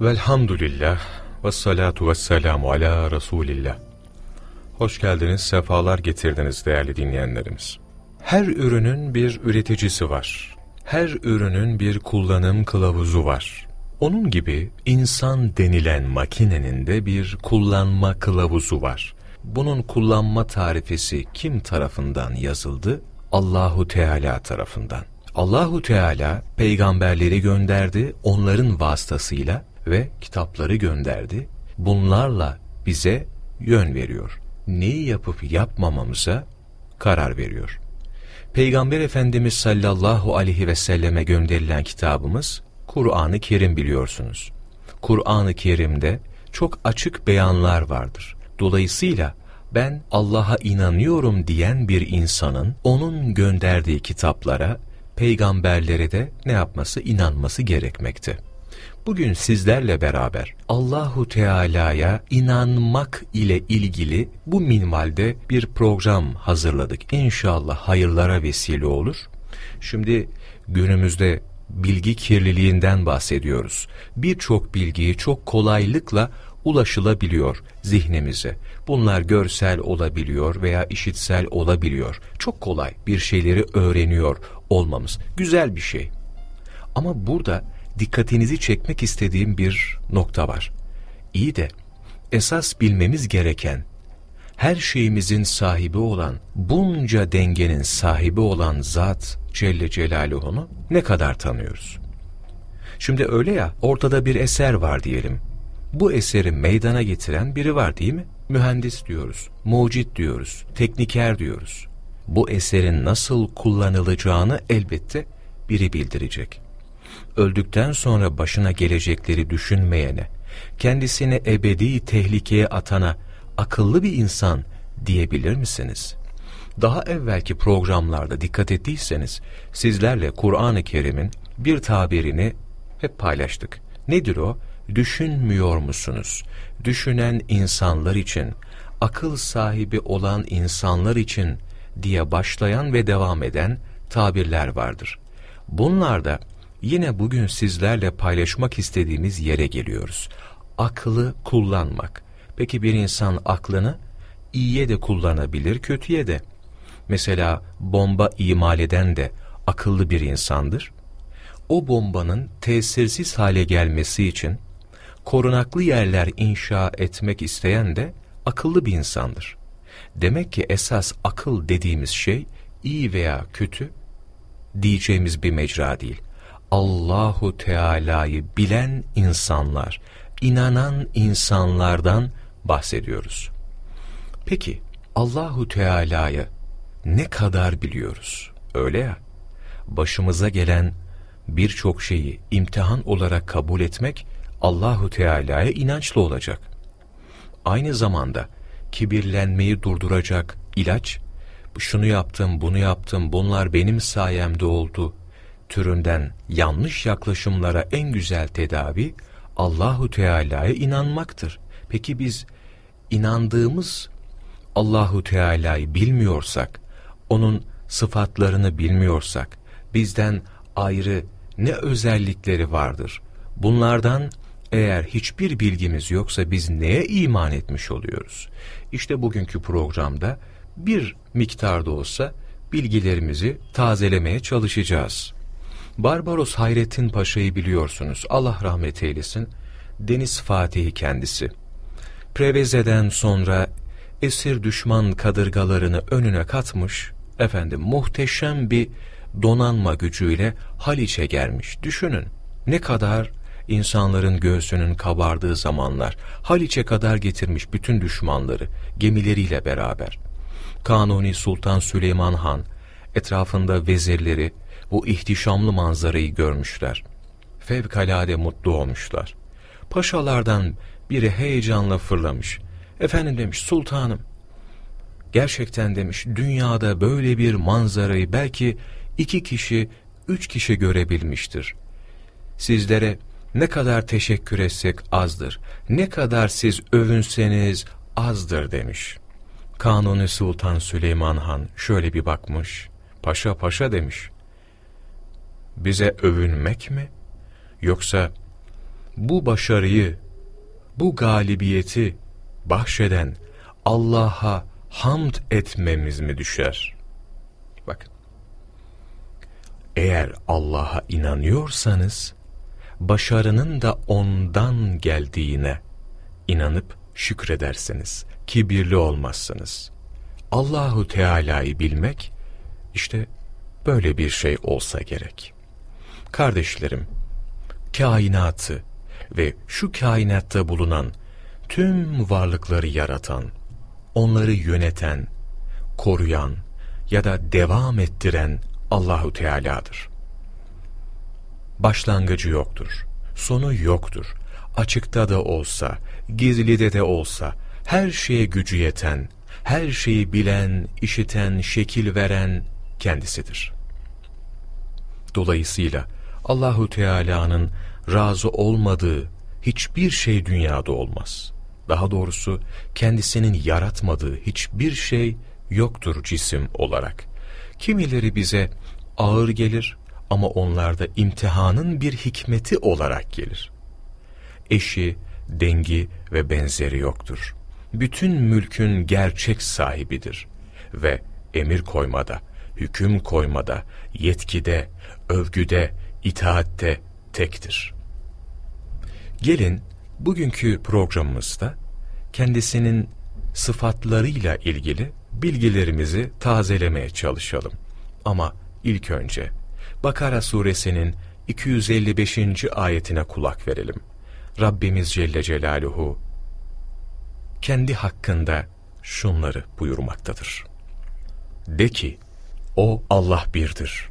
Velhamdülillah ve salatu ve selamu ala Resulillah. Hoş geldiniz, sefalar getirdiniz değerli dinleyenlerimiz. Her ürünün bir üreticisi var. Her ürünün bir kullanım kılavuzu var. Onun gibi insan denilen makinenin de bir kullanma kılavuzu var. Bunun kullanma tarifesi kim tarafından yazıldı? Allahu Teala tarafından. Allahu Teala peygamberleri gönderdi, onların vasıtasıyla ve kitapları gönderdi. Bunlarla bize yön veriyor. Neyi yapıp yapmamamıza karar veriyor. Peygamber Efendimiz sallallahu aleyhi ve selleme gönderilen kitabımız Kur'an-ı Kerim biliyorsunuz. Kur'an-ı Kerim'de çok açık beyanlar vardır. Dolayısıyla ben Allah'a inanıyorum diyen bir insanın onun gönderdiği kitaplara, peygamberlere de ne yapması, inanması gerekmekte. Bugün sizlerle beraber Allahu Teala'ya inanmak ile ilgili bu minvalde bir program hazırladık. İnşallah hayırlara vesile olur. Şimdi günümüzde bilgi kirliliğinden bahsediyoruz. Birçok bilgiyi çok kolaylıkla ulaşılabiliyor zihnimize. Bunlar görsel olabiliyor veya işitsel olabiliyor. Çok kolay bir şeyleri öğreniyor olmamız. Güzel bir şey. Ama burada dikkatinizi çekmek istediğim bir nokta var. İyi de esas bilmemiz gereken her şeyimizin sahibi olan, bunca dengenin sahibi olan zat Celle Celaluhu'nu ne kadar tanıyoruz? Şimdi öyle ya, ortada bir eser var diyelim. Bu eseri meydana getiren biri var değil mi? Mühendis diyoruz, mucit diyoruz, tekniker diyoruz. Bu eserin nasıl kullanılacağını elbette biri bildirecek. Öldükten sonra başına gelecekleri düşünmeyene, kendisini ebedi tehlikeye atana akıllı bir insan diyebilir misiniz? Daha evvelki programlarda dikkat ettiyseniz sizlerle Kur'an-ı Kerim'in bir tabirini hep paylaştık. Nedir o? Düşünmüyor musunuz? Düşünen insanlar için, akıl sahibi olan insanlar için diye başlayan ve devam eden tabirler vardır. Bunlarda yine bugün sizlerle paylaşmak istediğimiz yere geliyoruz. Aklı kullanmak. Peki bir insan aklını iyiye de kullanabilir, kötüye de. Mesela bomba imal eden de akıllı bir insandır. O bombanın tesirsiz hale gelmesi için korunaklı yerler inşa etmek isteyen de akıllı bir insandır. Demek ki esas akıl dediğimiz şey iyi veya kötü diyeceğimiz bir mecra değil. Allahu Teala'yı bilen insanlar, inanan insanlardan bahsediyoruz. Peki Allahu Teala'yı ne kadar biliyoruz? Öyle ya. Başımıza gelen birçok şeyi imtihan olarak kabul etmek Allahu Teala'ya inançlı olacak. Aynı zamanda kibirlenmeyi durduracak ilaç, şunu yaptım, bunu yaptım, bunlar benim sayemde oldu türünden yanlış yaklaşımlara en güzel tedavi Allahu Teala'ya inanmaktır. Peki biz inandığımız Allahu Teala'yı bilmiyorsak, onun sıfatlarını bilmiyorsak, bizden ayrı ne özellikleri vardır? Bunlardan eğer hiçbir bilgimiz yoksa biz neye iman etmiş oluyoruz? İşte bugünkü programda bir miktarda olsa bilgilerimizi tazelemeye çalışacağız. Barbaros Hayrettin Paşa'yı biliyorsunuz. Allah rahmet eylesin. Deniz Fatihi kendisi. Preveze'den sonra esir düşman kadırgalarını önüne katmış, efendim muhteşem bir donanma gücüyle Haliç'e gelmiş. Düşünün ne kadar insanların göğsünün kabardığı zamanlar Haliç'e kadar getirmiş bütün düşmanları gemileriyle beraber. Kanuni Sultan Süleyman Han etrafında vezirleri bu ihtişamlı manzarayı görmüşler. Fevkalade mutlu olmuşlar. Paşalardan biri heyecanla fırlamış. Efendim demiş sultanım. Gerçekten demiş dünyada böyle bir manzarayı belki iki kişi, üç kişi görebilmiştir. Sizlere ne kadar teşekkür etsek azdır. Ne kadar siz övünseniz azdır demiş. Kanuni Sultan Süleyman Han şöyle bir bakmış. Paşa paşa demiş. Bize övünmek mi? Yoksa bu başarıyı, bu galibiyeti bahşeden Allah'a hamd etmemiz mi düşer? Bakın. Eğer Allah'a inanıyorsanız, başarının da ondan geldiğine inanıp şükredersiniz. Kibirli olmazsınız. Allahu Teala'yı bilmek, işte böyle bir şey olsa gerek. Kardeşlerim, kainatı ve şu kainatta bulunan tüm varlıkları yaratan, onları yöneten, koruyan ya da devam ettiren Allahu Teala'dır. Başlangıcı yoktur, sonu yoktur. Açıkta da olsa, gizlide de olsa, her şeye gücü yeten, her şeyi bilen, işiten, şekil veren kendisidir. Dolayısıyla Allahu Teala'nın razı olmadığı hiçbir şey dünyada olmaz. Daha doğrusu kendisinin yaratmadığı hiçbir şey yoktur cisim olarak. Kimileri bize ağır gelir ama onlarda imtihanın bir hikmeti olarak gelir. Eşi, dengi ve benzeri yoktur. Bütün mülkün gerçek sahibidir ve emir koymada, hüküm koymada, yetkide, övgüde, itaatte tektir. Gelin bugünkü programımızda kendisinin sıfatlarıyla ilgili bilgilerimizi tazelemeye çalışalım. Ama ilk önce Bakara suresinin 255. ayetine kulak verelim. Rabbimiz Celle Celaluhu kendi hakkında şunları buyurmaktadır. De ki, o Allah birdir.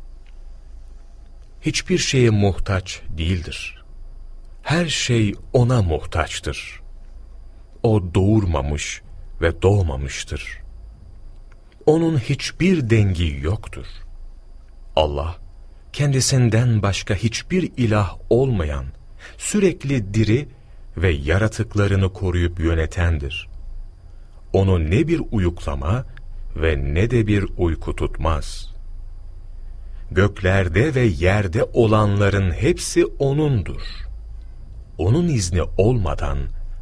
Hiçbir şeye muhtaç değildir. Her şey O'na muhtaçtır. O doğurmamış ve doğmamıştır. Onun hiçbir dengi yoktur. Allah, kendisinden başka hiçbir ilah olmayan, sürekli diri ve yaratıklarını koruyup yönetendir. Onu ne bir uyuklama ve ne de bir uyku tutmaz. Göklerde ve yerde olanların hepsi O'nundur. O'nun izni olmadan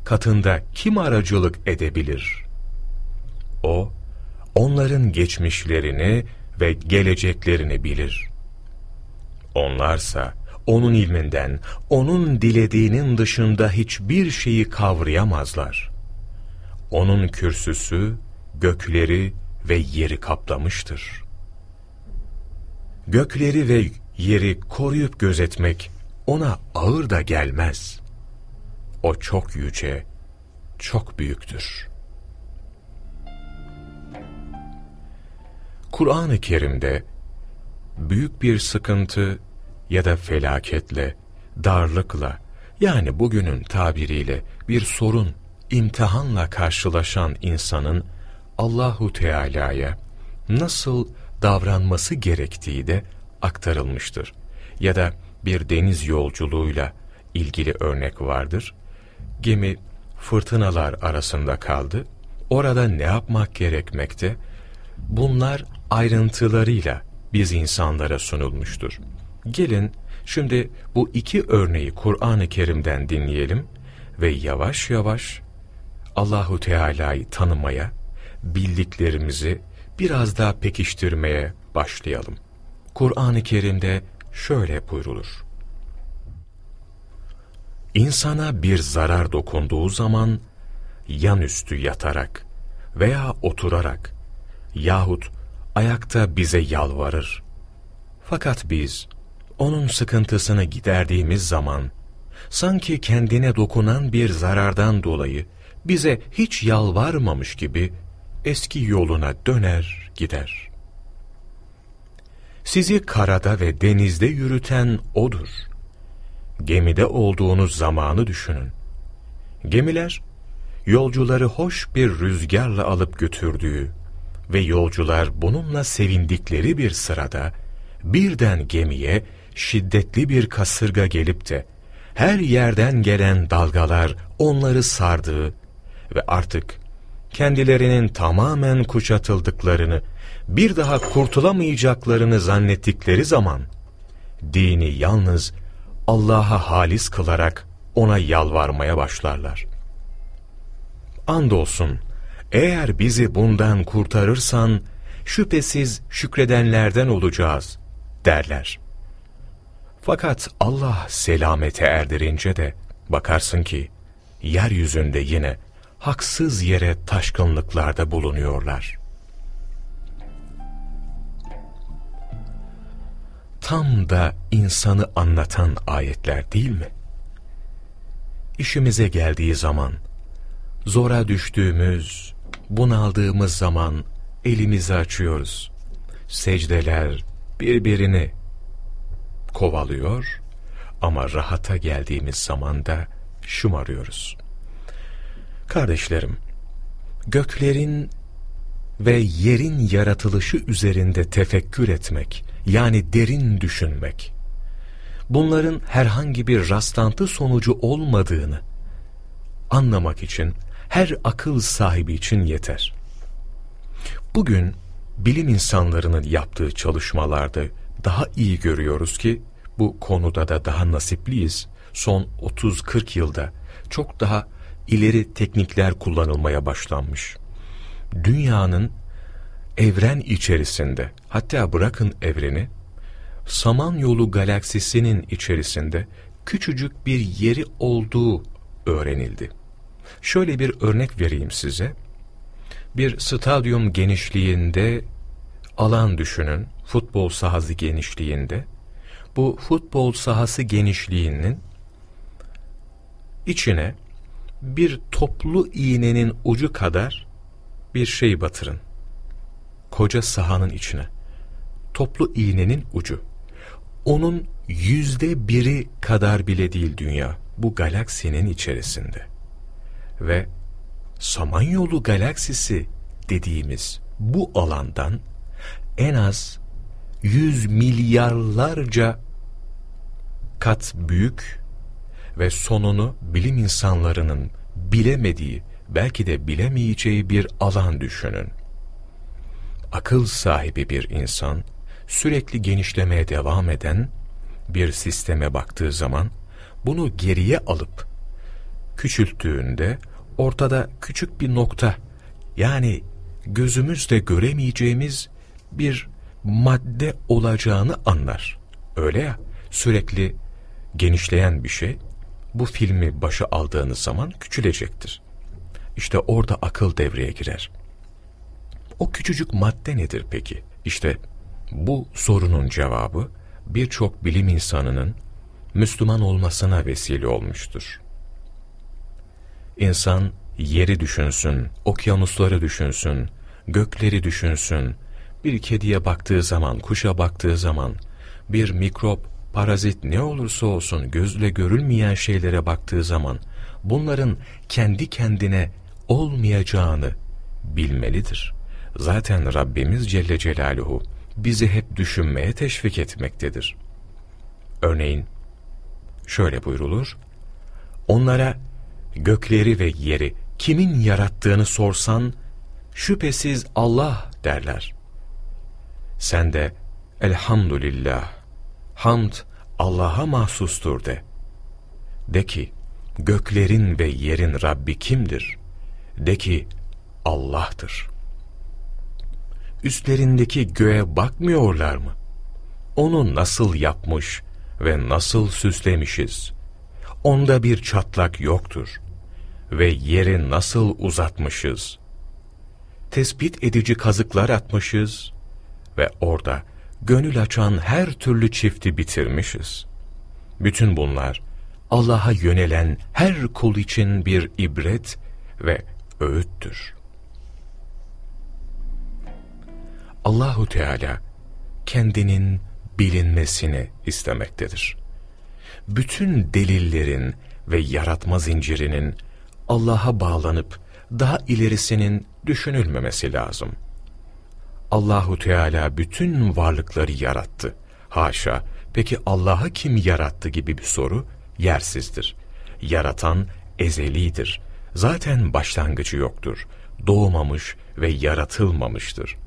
katında kim aracılık edebilir? O, onların geçmişlerini ve geleceklerini bilir. Onlarsa, onun ilminden, onun dilediğinin dışında hiçbir şeyi kavrayamazlar. Onun kürsüsü, gökleri ve yeri kaplamıştır. Gökleri ve yeri koruyup gözetmek ona ağır da gelmez. O çok yüce, çok büyüktür. Kur'an-ı Kerim'de büyük bir sıkıntı ya da felaketle, darlıkla yani bugünün tabiriyle bir sorun, imtihanla karşılaşan insanın Allahu Teala'ya nasıl davranması gerektiği de aktarılmıştır. Ya da bir deniz yolculuğuyla ilgili örnek vardır. Gemi fırtınalar arasında kaldı. Orada ne yapmak gerekmekte? Bunlar ayrıntılarıyla biz insanlara sunulmuştur. Gelin şimdi bu iki örneği Kur'an-ı Kerim'den dinleyelim ve yavaş yavaş Allahu Teala'yı tanımaya, bildiklerimizi biraz daha pekiştirmeye başlayalım. Kur'an-ı Kerim'de şöyle buyrulur. İnsana bir zarar dokunduğu zaman yan üstü yatarak veya oturarak yahut ayakta bize yalvarır. Fakat biz onun sıkıntısını giderdiğimiz zaman sanki kendine dokunan bir zarardan dolayı bize hiç yalvarmamış gibi eski yoluna döner gider. Sizi karada ve denizde yürüten O'dur. Gemide olduğunuz zamanı düşünün. Gemiler, yolcuları hoş bir rüzgarla alıp götürdüğü ve yolcular bununla sevindikleri bir sırada, birden gemiye şiddetli bir kasırga gelip de, her yerden gelen dalgalar onları sardığı ve artık kendilerinin tamamen kuşatıldıklarını, bir daha kurtulamayacaklarını zannettikleri zaman, dini yalnız Allah'a halis kılarak ona yalvarmaya başlarlar. Andolsun, eğer bizi bundan kurtarırsan, şüphesiz şükredenlerden olacağız, derler. Fakat Allah selamete erdirince de, bakarsın ki, yeryüzünde yine haksız yere taşkınlıklarda bulunuyorlar. Tam da insanı anlatan ayetler değil mi? İşimize geldiği zaman, zora düştüğümüz, bunaldığımız zaman elimizi açıyoruz. Secdeler birbirini kovalıyor ama rahata geldiğimiz zaman da şımarıyoruz. Kardeşlerim, göklerin ve yerin yaratılışı üzerinde tefekkür etmek, yani derin düşünmek, bunların herhangi bir rastlantı sonucu olmadığını anlamak için her akıl sahibi için yeter. Bugün bilim insanlarının yaptığı çalışmalarda daha iyi görüyoruz ki bu konuda da daha nasipliyiz. Son 30-40 yılda çok daha ileri teknikler kullanılmaya başlanmış. Dünyanın evren içerisinde, hatta bırakın evreni, Samanyolu galaksisinin içerisinde küçücük bir yeri olduğu öğrenildi. Şöyle bir örnek vereyim size. Bir stadyum genişliğinde alan düşünün, futbol sahası genişliğinde. Bu futbol sahası genişliğinin içine bir toplu iğnenin ucu kadar bir şey batırın. Koca sahanın içine. Toplu iğnenin ucu. Onun yüzde biri kadar bile değil dünya. Bu galaksinin içerisinde. Ve Samanyolu galaksisi dediğimiz bu alandan en az yüz milyarlarca kat büyük ve sonunu bilim insanlarının bilemediği, belki de bilemeyeceği bir alan düşünün. Akıl sahibi bir insan, sürekli genişlemeye devam eden bir sisteme baktığı zaman, bunu geriye alıp, küçülttüğünde, ortada küçük bir nokta, yani gözümüzde göremeyeceğimiz bir madde olacağını anlar. Öyle ya, sürekli genişleyen bir şey, bu filmi başa aldığınız zaman küçülecektir. İşte orada akıl devreye girer. O küçücük madde nedir peki? İşte bu sorunun cevabı birçok bilim insanının Müslüman olmasına vesile olmuştur. İnsan yeri düşünsün, okyanusları düşünsün, gökleri düşünsün, bir kediye baktığı zaman, kuşa baktığı zaman, bir mikrop, parazit ne olursa olsun gözle görülmeyen şeylere baktığı zaman bunların kendi kendine olmayacağını bilmelidir. Zaten Rabbimiz Celle Celaluhu bizi hep düşünmeye teşvik etmektedir. Örneğin şöyle buyrulur, onlara gökleri ve yeri kimin yarattığını sorsan şüphesiz Allah derler. Sen de elhamdülillah hamd Allah'a mahsustur de. De ki, göklerin ve yerin Rabbi kimdir? De ki, Allah'tır. Üstlerindeki göğe bakmıyorlar mı? Onu nasıl yapmış ve nasıl süslemişiz? Onda bir çatlak yoktur. Ve yeri nasıl uzatmışız? Tespit edici kazıklar atmışız ve orada gönül açan her türlü çifti bitirmişiz. Bütün bunlar Allah'a yönelen her kul için bir ibret ve öğüttür. Allahu Teala kendinin bilinmesini istemektedir. Bütün delillerin ve yaratma zincirinin Allah'a bağlanıp daha ilerisinin düşünülmemesi lazım.'' Allahu Teala bütün varlıkları yarattı. Haşa, peki Allah'ı kim yarattı gibi bir soru yersizdir. Yaratan ezelidir. Zaten başlangıcı yoktur. Doğmamış ve yaratılmamıştır.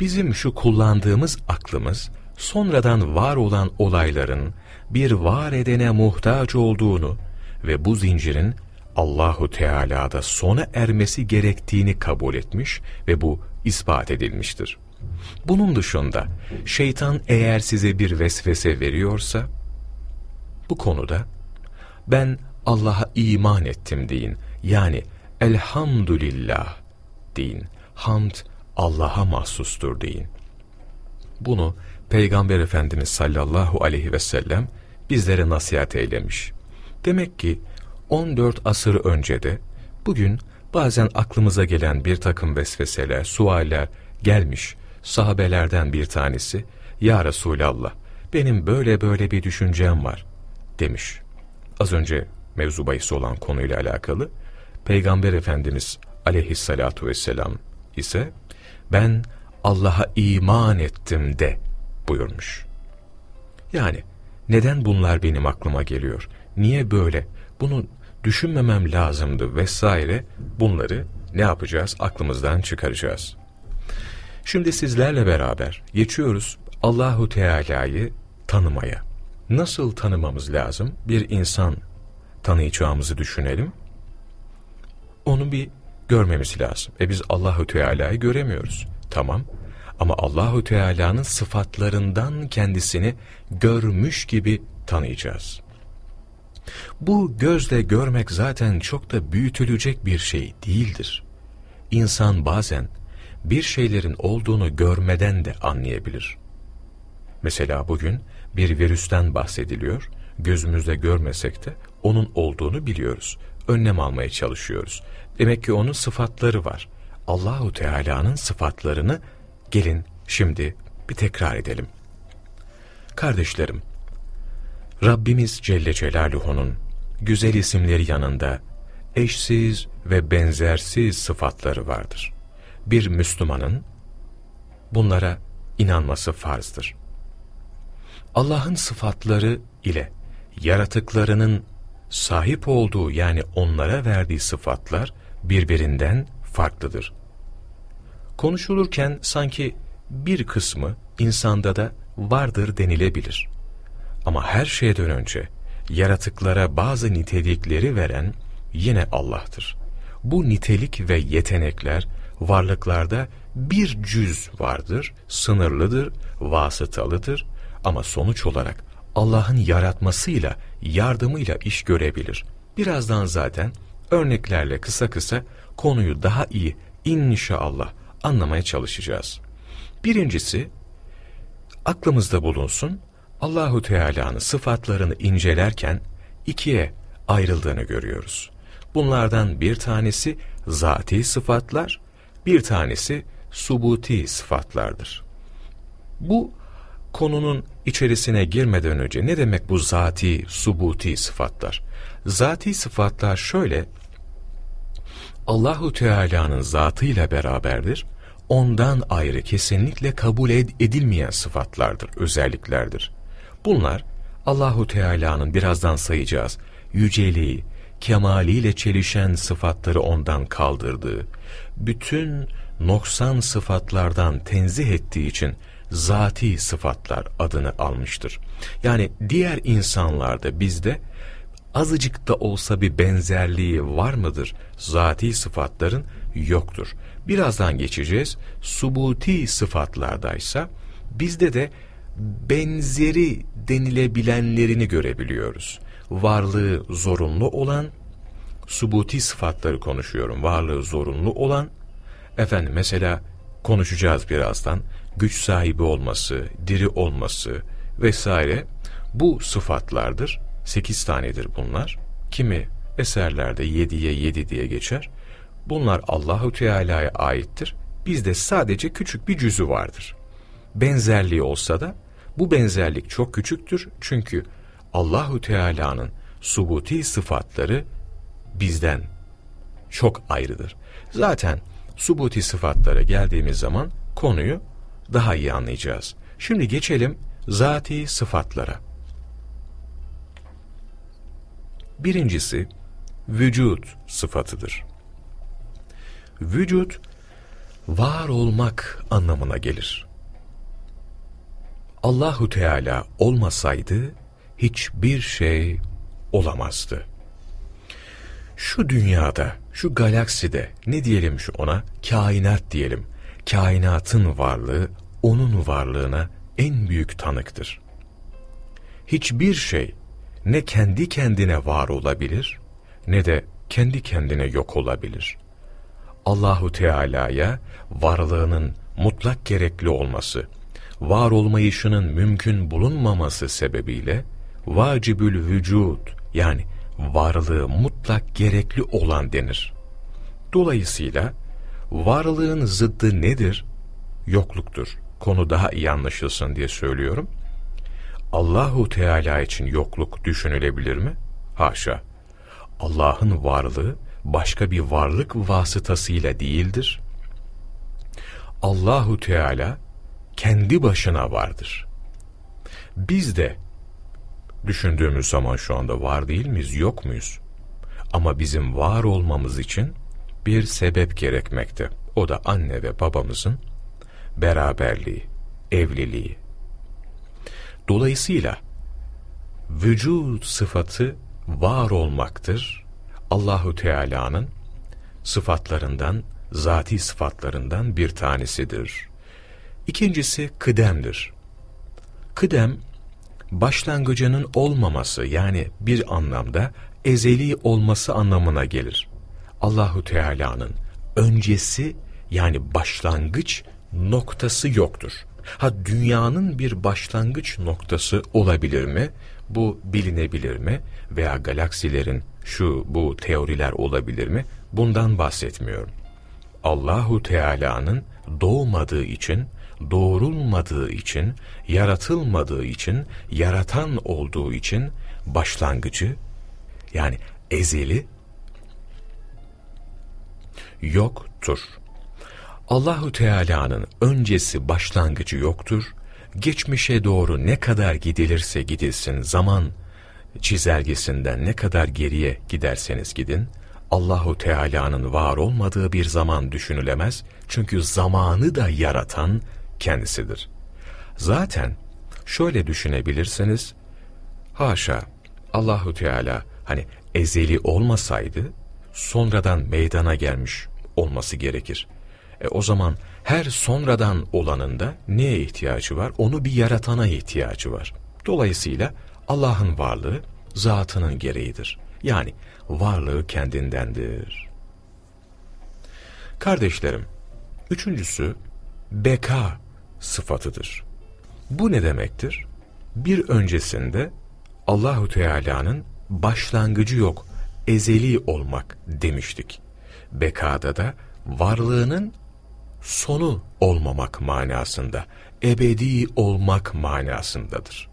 Bizim şu kullandığımız aklımız, sonradan var olan olayların bir var edene muhtaç olduğunu ve bu zincirin Allahu Teala'da sona ermesi gerektiğini kabul etmiş ve bu ispat edilmiştir. Bunun dışında şeytan eğer size bir vesvese veriyorsa bu konuda ben Allah'a iman ettim deyin. Yani elhamdülillah deyin. Hamd Allah'a mahsustur deyin. Bunu Peygamber Efendimiz sallallahu aleyhi ve sellem bizlere nasihat eylemiş. Demek ki 14 asır önce de bugün bazen aklımıza gelen bir takım vesveseler, sualler gelmiş sahabelerden bir tanesi Ya Resulallah benim böyle böyle bir düşüncem var demiş. Az önce mevzu bahis olan konuyla alakalı Peygamber Efendimiz aleyhissalatu vesselam ise ben Allah'a iman ettim de buyurmuş. Yani neden bunlar benim aklıma geliyor? Niye böyle? Bunu düşünmemem lazımdı vesaire bunları ne yapacağız? Aklımızdan çıkaracağız. Şimdi sizlerle beraber geçiyoruz Allahu Teala'yı tanımaya. Nasıl tanımamız lazım? Bir insan tanıyacağımızı düşünelim. Onu bir görmemiz lazım. E biz Allahu Teala'yı göremiyoruz. Tamam. Ama Allahu Teala'nın sıfatlarından kendisini görmüş gibi tanıyacağız. Bu gözle görmek zaten çok da büyütülecek bir şey değildir. İnsan bazen bir şeylerin olduğunu görmeden de anlayabilir. Mesela bugün bir virüsten bahsediliyor, gözümüzde görmesek de onun olduğunu biliyoruz. Önlem almaya çalışıyoruz. Demek ki onun sıfatları var. Allahu Teala'nın sıfatlarını gelin şimdi bir tekrar edelim. Kardeşlerim, Rabbimiz Celle Celaluhu'nun güzel isimleri yanında eşsiz ve benzersiz sıfatları vardır. Bir Müslümanın bunlara inanması farzdır. Allah'ın sıfatları ile yaratıklarının sahip olduğu yani onlara verdiği sıfatlar birbirinden farklıdır. Konuşulurken sanki bir kısmı insanda da vardır denilebilir. Ama her şeyden önce yaratıklara bazı nitelikleri veren yine Allah'tır. Bu nitelik ve yetenekler varlıklarda bir cüz vardır, sınırlıdır, vasıtalıdır ama sonuç olarak Allah'ın yaratmasıyla, yardımıyla iş görebilir. Birazdan zaten örneklerle kısa kısa konuyu daha iyi inşallah anlamaya çalışacağız. Birincisi, aklımızda bulunsun, Allahu Teala'nın sıfatlarını incelerken ikiye ayrıldığını görüyoruz. Bunlardan bir tanesi zati sıfatlar, bir tanesi subuti sıfatlardır. Bu konunun içerisine girmeden önce ne demek bu zati, subuti sıfatlar? Zati sıfatlar şöyle, Allahu Teala'nın zatıyla beraberdir, ondan ayrı kesinlikle kabul edilmeyen sıfatlardır, özelliklerdir. Bunlar Allahu Teala'nın birazdan sayacağız yüceliği, kemaliyle çelişen sıfatları ondan kaldırdığı, bütün noksan sıfatlardan tenzih ettiği için zati sıfatlar adını almıştır. Yani diğer insanlarda bizde azıcık da olsa bir benzerliği var mıdır? Zati sıfatların yoktur. Birazdan geçeceğiz. Subuti sıfatlardaysa bizde de benzeri denilebilenlerini görebiliyoruz. Varlığı zorunlu olan, subuti sıfatları konuşuyorum, varlığı zorunlu olan, efendim mesela konuşacağız birazdan, güç sahibi olması, diri olması vesaire bu sıfatlardır. Sekiz tanedir bunlar. Kimi eserlerde yediye yedi diye geçer. Bunlar Allahu Teala'ya aittir. Bizde sadece küçük bir cüzü vardır. Benzerliği olsa da bu benzerlik çok küçüktür çünkü Allahu Teala'nın subuti sıfatları bizden çok ayrıdır. Zaten subuti sıfatlara geldiğimiz zaman konuyu daha iyi anlayacağız. Şimdi geçelim zati sıfatlara. Birincisi vücut sıfatıdır. Vücut var olmak anlamına gelir. Allahu Teala olmasaydı hiçbir şey olamazdı. şu dünyada, şu galakside ne diyelim şu ona? Kainat diyelim. Kainatın varlığı onun varlığına en büyük tanıktır. Hiçbir şey ne kendi kendine var olabilir ne de kendi kendine yok olabilir. Allahu Teala'ya varlığının mutlak gerekli olması, var olmayışının mümkün bulunmaması sebebiyle vacibül vücud yani varlığı mutlak gerekli olan denir. Dolayısıyla varlığın zıddı nedir? Yokluktur. Konu daha iyi anlaşılsın diye söylüyorum. Allahu Teala için yokluk düşünülebilir mi? Haşa. Allah'ın varlığı başka bir varlık vasıtasıyla değildir. Allahu Teala kendi başına vardır. Biz de düşündüğümüz zaman şu anda var değil miyiz, yok muyuz? Ama bizim var olmamız için bir sebep gerekmekte. O da anne ve babamızın beraberliği, evliliği. Dolayısıyla vücud sıfatı var olmaktır. Allahu Teala'nın sıfatlarından, zati sıfatlarından bir tanesidir. İkincisi kıdemdir. Kıdem, başlangıcının olmaması yani bir anlamda ezeli olması anlamına gelir. Allahu Teala'nın öncesi yani başlangıç noktası yoktur. Ha dünyanın bir başlangıç noktası olabilir mi? Bu bilinebilir mi? Veya galaksilerin şu bu teoriler olabilir mi? Bundan bahsetmiyorum. Allahu Teala'nın doğmadığı için, doğrulmadığı için, yaratılmadığı için, yaratan olduğu için başlangıcı yani ezeli yoktur. Allahu Teala'nın öncesi başlangıcı yoktur. Geçmişe doğru ne kadar gidilirse gidilsin zaman çizelgesinden ne kadar geriye giderseniz gidin Allahu Teala'nın var olmadığı bir zaman düşünülemez. Çünkü zamanı da yaratan kendisidir. Zaten şöyle düşünebilirsiniz. Haşa Allahu Teala hani ezeli olmasaydı sonradan meydana gelmiş olması gerekir. E, o zaman her sonradan olanında neye ihtiyacı var? Onu bir yaratana ihtiyacı var. Dolayısıyla Allah'ın varlığı zatının gereğidir. Yani varlığı kendindendir. Kardeşlerim, üçüncüsü beka sıfatıdır. Bu ne demektir? Bir öncesinde Allahu Teala'nın başlangıcı yok, ezeli olmak demiştik. Bekada da varlığının sonu olmamak manasında, ebedi olmak manasındadır.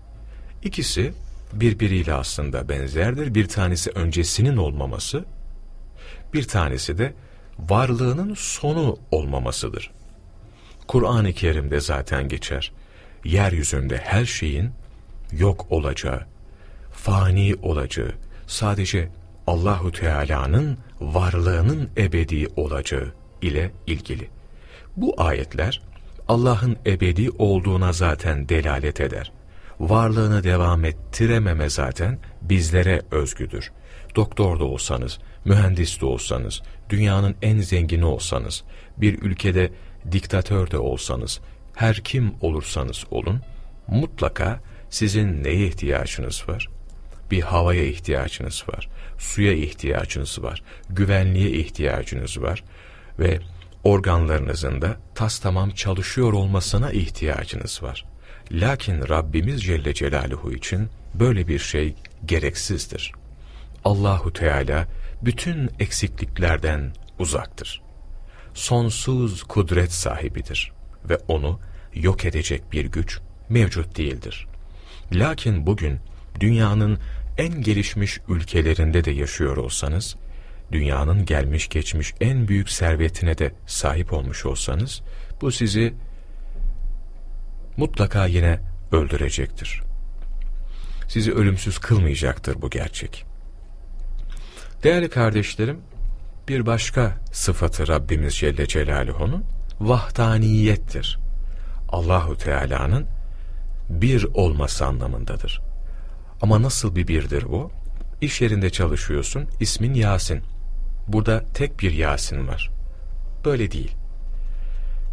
İkisi birbiriyle aslında benzerdir. Bir tanesi öncesinin olmaması, bir tanesi de varlığının sonu olmamasıdır. Kur'an-ı Kerim'de zaten geçer. Yeryüzünde her şeyin yok olacağı, fani olacağı, sadece Allahu Teala'nın varlığının ebedi olacağı ile ilgili. Bu ayetler Allah'ın ebedi olduğuna zaten delalet eder. Varlığını devam ettirememe zaten bizlere özgüdür. Doktor da olsanız, mühendis de olsanız, dünyanın en zengini olsanız, bir ülkede diktatör de olsanız, her kim olursanız olun, mutlaka sizin neye ihtiyacınız var? Bir havaya ihtiyacınız var, suya ihtiyacınız var, güvenliğe ihtiyacınız var ve organlarınızın da tas tamam çalışıyor olmasına ihtiyacınız var. Lakin Rabbimiz Celle Celaluhu için böyle bir şey gereksizdir. Allahu Teala bütün eksikliklerden uzaktır. Sonsuz kudret sahibidir ve onu yok edecek bir güç mevcut değildir. Lakin bugün dünyanın en gelişmiş ülkelerinde de yaşıyor olsanız, dünyanın gelmiş geçmiş en büyük servetine de sahip olmuş olsanız, bu sizi mutlaka yine öldürecektir. Sizi ölümsüz kılmayacaktır bu gerçek. Değerli kardeşlerim, bir başka sıfatı Rabbimiz Celle Celaluhu'nun vahdaniyettir. Allahu Teala'nın bir olması anlamındadır. Ama nasıl bir birdir bu? İş yerinde çalışıyorsun, ismin Yasin. burada tek bir Yasin var. Böyle değil.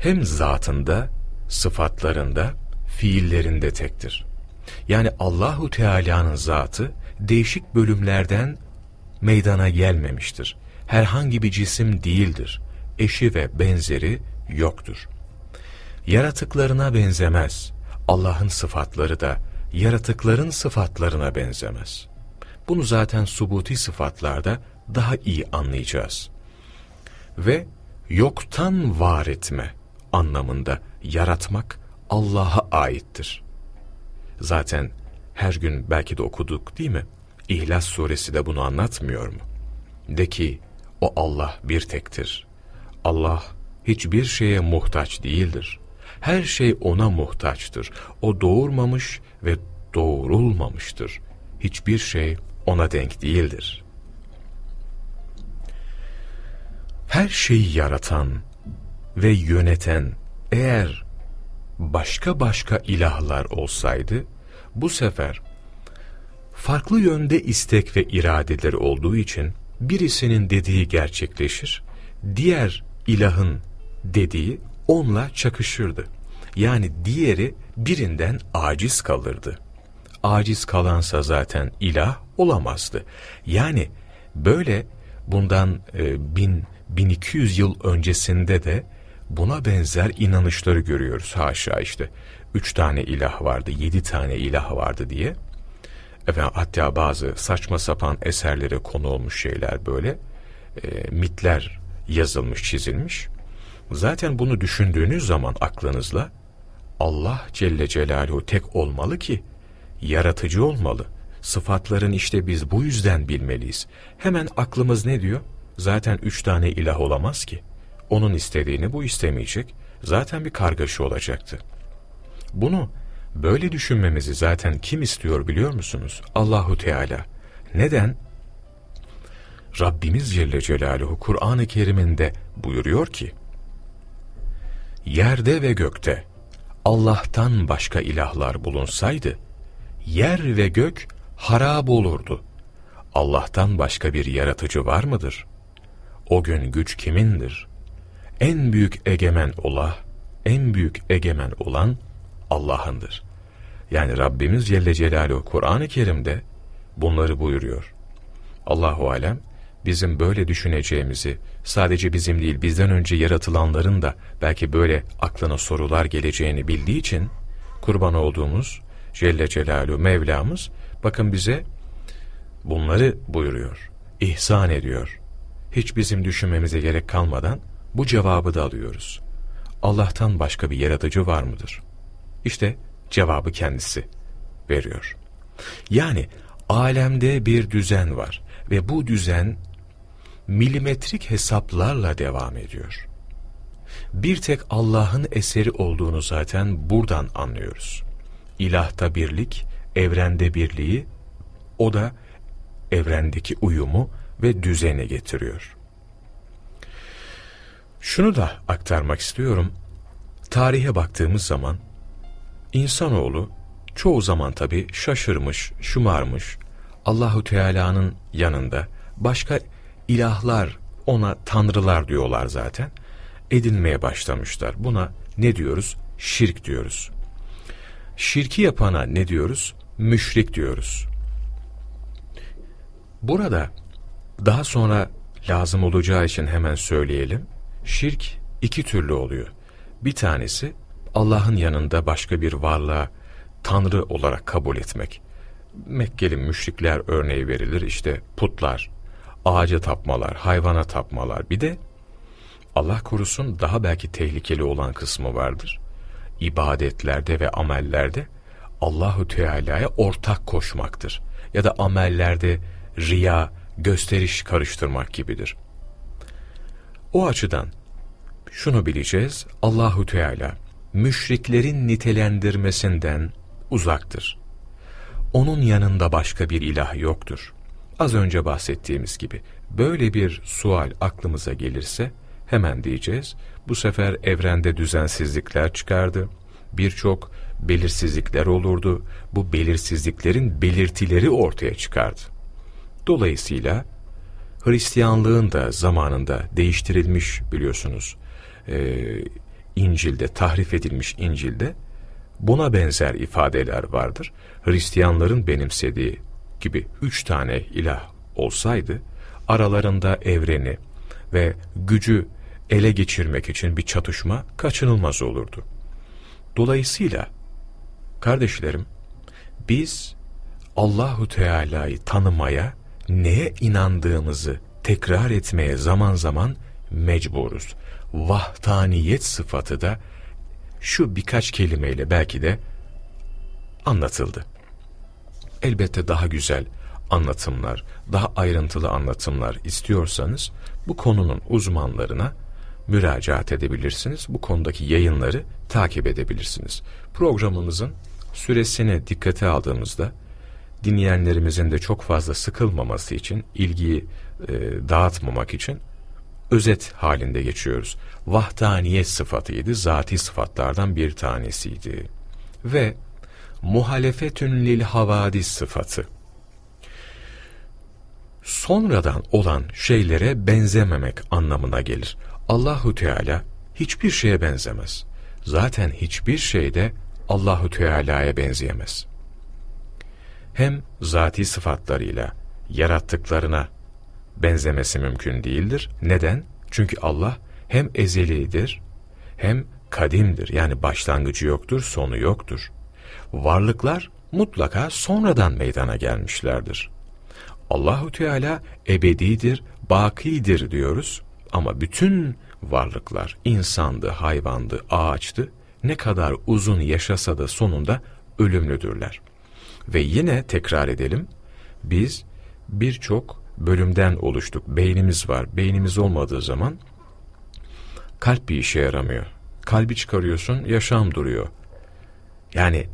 Hem zatında, sıfatlarında, fiillerinde tektir. Yani Allahu Teala'nın zatı değişik bölümlerden meydana gelmemiştir. Herhangi bir cisim değildir. Eşi ve benzeri yoktur. Yaratıklarına benzemez. Allah'ın sıfatları da yaratıkların sıfatlarına benzemez. Bunu zaten subuti sıfatlarda daha iyi anlayacağız. Ve yoktan var etme anlamında yaratmak Allah'a aittir. Zaten her gün belki de okuduk değil mi? İhlas suresi de bunu anlatmıyor mu? De ki o Allah bir tektir. Allah hiçbir şeye muhtaç değildir. Her şey ona muhtaçtır. O doğurmamış ve doğurulmamıştır. Hiçbir şey ona denk değildir. Her şeyi yaratan ve yöneten eğer başka başka ilahlar olsaydı, bu sefer farklı yönde istek ve iradeleri olduğu için birisinin dediği gerçekleşir, diğer ilahın dediği onunla çakışırdı. Yani diğeri birinden aciz kalırdı. Aciz kalansa zaten ilah olamazdı. Yani böyle bundan e, bin, 1200 yıl öncesinde de buna benzer inanışları görüyoruz. Haşa işte üç tane ilah vardı, yedi tane ilah vardı diye. Efendim, hatta bazı saçma sapan eserlere konu olmuş şeyler böyle. E, mitler yazılmış, çizilmiş. Zaten bunu düşündüğünüz zaman aklınızla Allah Celle Celaluhu tek olmalı ki yaratıcı olmalı. Sıfatların işte biz bu yüzden bilmeliyiz. Hemen aklımız ne diyor? Zaten üç tane ilah olamaz ki. Onun istediğini bu istemeyecek. Zaten bir kargaşa olacaktı. Bunu böyle düşünmemizi zaten kim istiyor biliyor musunuz? Allahu Teala. Neden? Rabbimiz Celle Celaluhu Kur'an-ı Kerim'inde buyuruyor ki, Yerde ve gökte Allah'tan başka ilahlar bulunsaydı, yer ve gök harap olurdu. Allah'tan başka bir yaratıcı var mıdır? O gün güç kimindir? En büyük egemen ola, en büyük egemen olan Allah'ındır. Yani Rabbimiz Celle Celaluhu Kur'an-ı Kerim'de bunları buyuruyor. Allahu alem bizim böyle düşüneceğimizi, sadece bizim değil bizden önce yaratılanların da belki böyle aklına sorular geleceğini bildiği için kurban olduğumuz Celle Celaluhu Mevlamız bakın bize bunları buyuruyor, ihsan ediyor. Hiç bizim düşünmemize gerek kalmadan bu cevabı da alıyoruz. Allah'tan başka bir yaratıcı var mıdır? İşte cevabı kendisi veriyor. Yani alemde bir düzen var ve bu düzen milimetrik hesaplarla devam ediyor. Bir tek Allah'ın eseri olduğunu zaten buradan anlıyoruz. İlahta birlik, evrende birliği, o da evrendeki uyumu ve düzeni getiriyor. Şunu da aktarmak istiyorum. Tarihe baktığımız zaman insanoğlu çoğu zaman tabi şaşırmış, şumarmış. Allahu Teala'nın yanında başka ilahlar, ona tanrılar diyorlar zaten. Edinmeye başlamışlar. Buna ne diyoruz? Şirk diyoruz. Şirki yapana ne diyoruz? Müşrik diyoruz. Burada daha sonra lazım olacağı için hemen söyleyelim. Şirk iki türlü oluyor. Bir tanesi Allah'ın yanında başka bir varlığa Tanrı olarak kabul etmek. Mekkeli müşrikler örneği verilir işte putlar, ağaca tapmalar, hayvana tapmalar. Bir de Allah korusun daha belki tehlikeli olan kısmı vardır. İbadetlerde ve amellerde Allahu Teala'ya ortak koşmaktır. Ya da amellerde riya, gösteriş karıştırmak gibidir. O açıdan şunu bileceğiz. Allahu Teala müşriklerin nitelendirmesinden uzaktır. Onun yanında başka bir ilah yoktur. Az önce bahsettiğimiz gibi böyle bir sual aklımıza gelirse hemen diyeceğiz. Bu sefer evrende düzensizlikler çıkardı. Birçok belirsizlikler olurdu. Bu belirsizliklerin belirtileri ortaya çıkardı. Dolayısıyla Hristiyanlığın da zamanında değiştirilmiş biliyorsunuz. Ee, İncil'de, tahrif edilmiş İncil'de buna benzer ifadeler vardır. Hristiyanların benimsediği gibi üç tane ilah olsaydı, aralarında evreni ve gücü ele geçirmek için bir çatışma kaçınılmaz olurdu. Dolayısıyla kardeşlerim biz Allahu Teala'yı tanımaya, neye inandığımızı tekrar etmeye zaman zaman mecburuz. Vahdaniyet sıfatı da şu birkaç kelimeyle belki de anlatıldı. Elbette daha güzel anlatımlar, daha ayrıntılı anlatımlar istiyorsanız bu konunun uzmanlarına müracaat edebilirsiniz. Bu konudaki yayınları takip edebilirsiniz. Programımızın süresini dikkate aldığımızda dinleyenlerimizin de çok fazla sıkılmaması için, ilgiyi e, dağıtmamak için özet halinde geçiyoruz. Vahdaniyet sıfatıydı, zati sıfatlardan bir tanesiydi. Ve muhalefetün lil havadis sıfatı. Sonradan olan şeylere benzememek anlamına gelir. Allahu Teala hiçbir şeye benzemez. Zaten hiçbir şey de Allahu Teala'ya benzeyemez. Hem zati sıfatlarıyla yarattıklarına benzemesi mümkün değildir. Neden? Çünkü Allah hem ezelidir hem kadimdir. Yani başlangıcı yoktur, sonu yoktur. Varlıklar mutlaka sonradan meydana gelmişlerdir. Allahu Teala ebedidir, bakidir diyoruz ama bütün varlıklar insandı, hayvandı, ağaçtı ne kadar uzun yaşasa da sonunda ölümlüdürler. Ve yine tekrar edelim, biz birçok bölümden oluştuk. Beynimiz var. Beynimiz olmadığı zaman kalp bir işe yaramıyor. Kalbi çıkarıyorsun, yaşam duruyor. Yani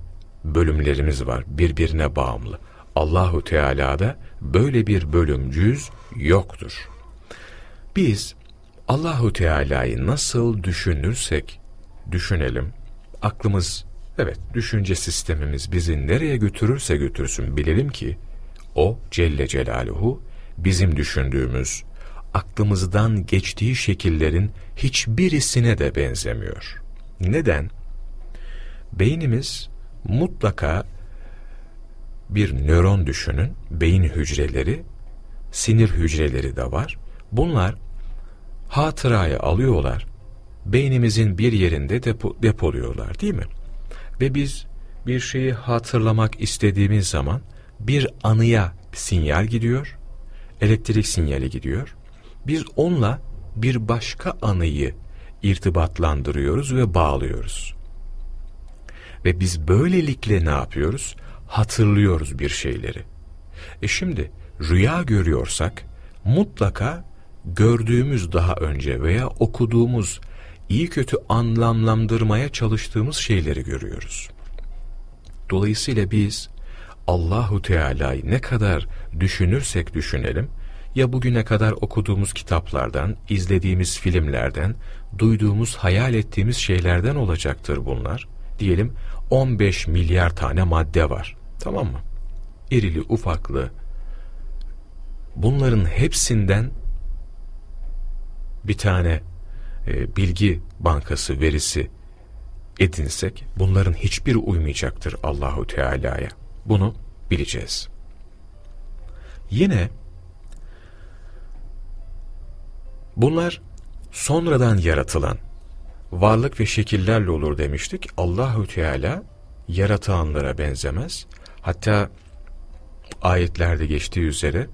bölümlerimiz var, birbirine bağımlı. Allahu Teala'da böyle bir bölüm cüz yoktur. Biz Allahu Teala'yı nasıl düşünürsek düşünelim. Aklımız evet düşünce sistemimiz bizi nereye götürürse götürsün bilelim ki o Celle Celaluhu bizim düşündüğümüz aklımızdan geçtiği şekillerin hiçbirisine de benzemiyor. Neden? Beynimiz mutlaka bir nöron düşünün, beyin hücreleri, sinir hücreleri de var. Bunlar hatırayı alıyorlar, beynimizin bir yerinde depo, depoluyorlar değil mi? Ve biz bir şeyi hatırlamak istediğimiz zaman bir anıya sinyal gidiyor, elektrik sinyali gidiyor. Biz onunla bir başka anıyı irtibatlandırıyoruz ve bağlıyoruz. Ve biz böylelikle ne yapıyoruz? Hatırlıyoruz bir şeyleri. E şimdi rüya görüyorsak mutlaka gördüğümüz daha önce veya okuduğumuz iyi kötü anlamlandırmaya çalıştığımız şeyleri görüyoruz. Dolayısıyla biz Allahu Teala'yı ne kadar düşünürsek düşünelim, ya bugüne kadar okuduğumuz kitaplardan, izlediğimiz filmlerden, duyduğumuz, hayal ettiğimiz şeylerden olacaktır bunlar. Diyelim 15 milyar tane madde var. Tamam mı? İrili ufaklı. Bunların hepsinden bir tane e, bilgi bankası verisi edinsek bunların hiçbiri uymayacaktır Allahu Teala'ya. Bunu bileceğiz. Yine bunlar sonradan yaratılan varlık ve şekillerle olur demiştik. Allahu Teala yaratılanlara benzemez. Hatta ayetlerde geçtiği üzere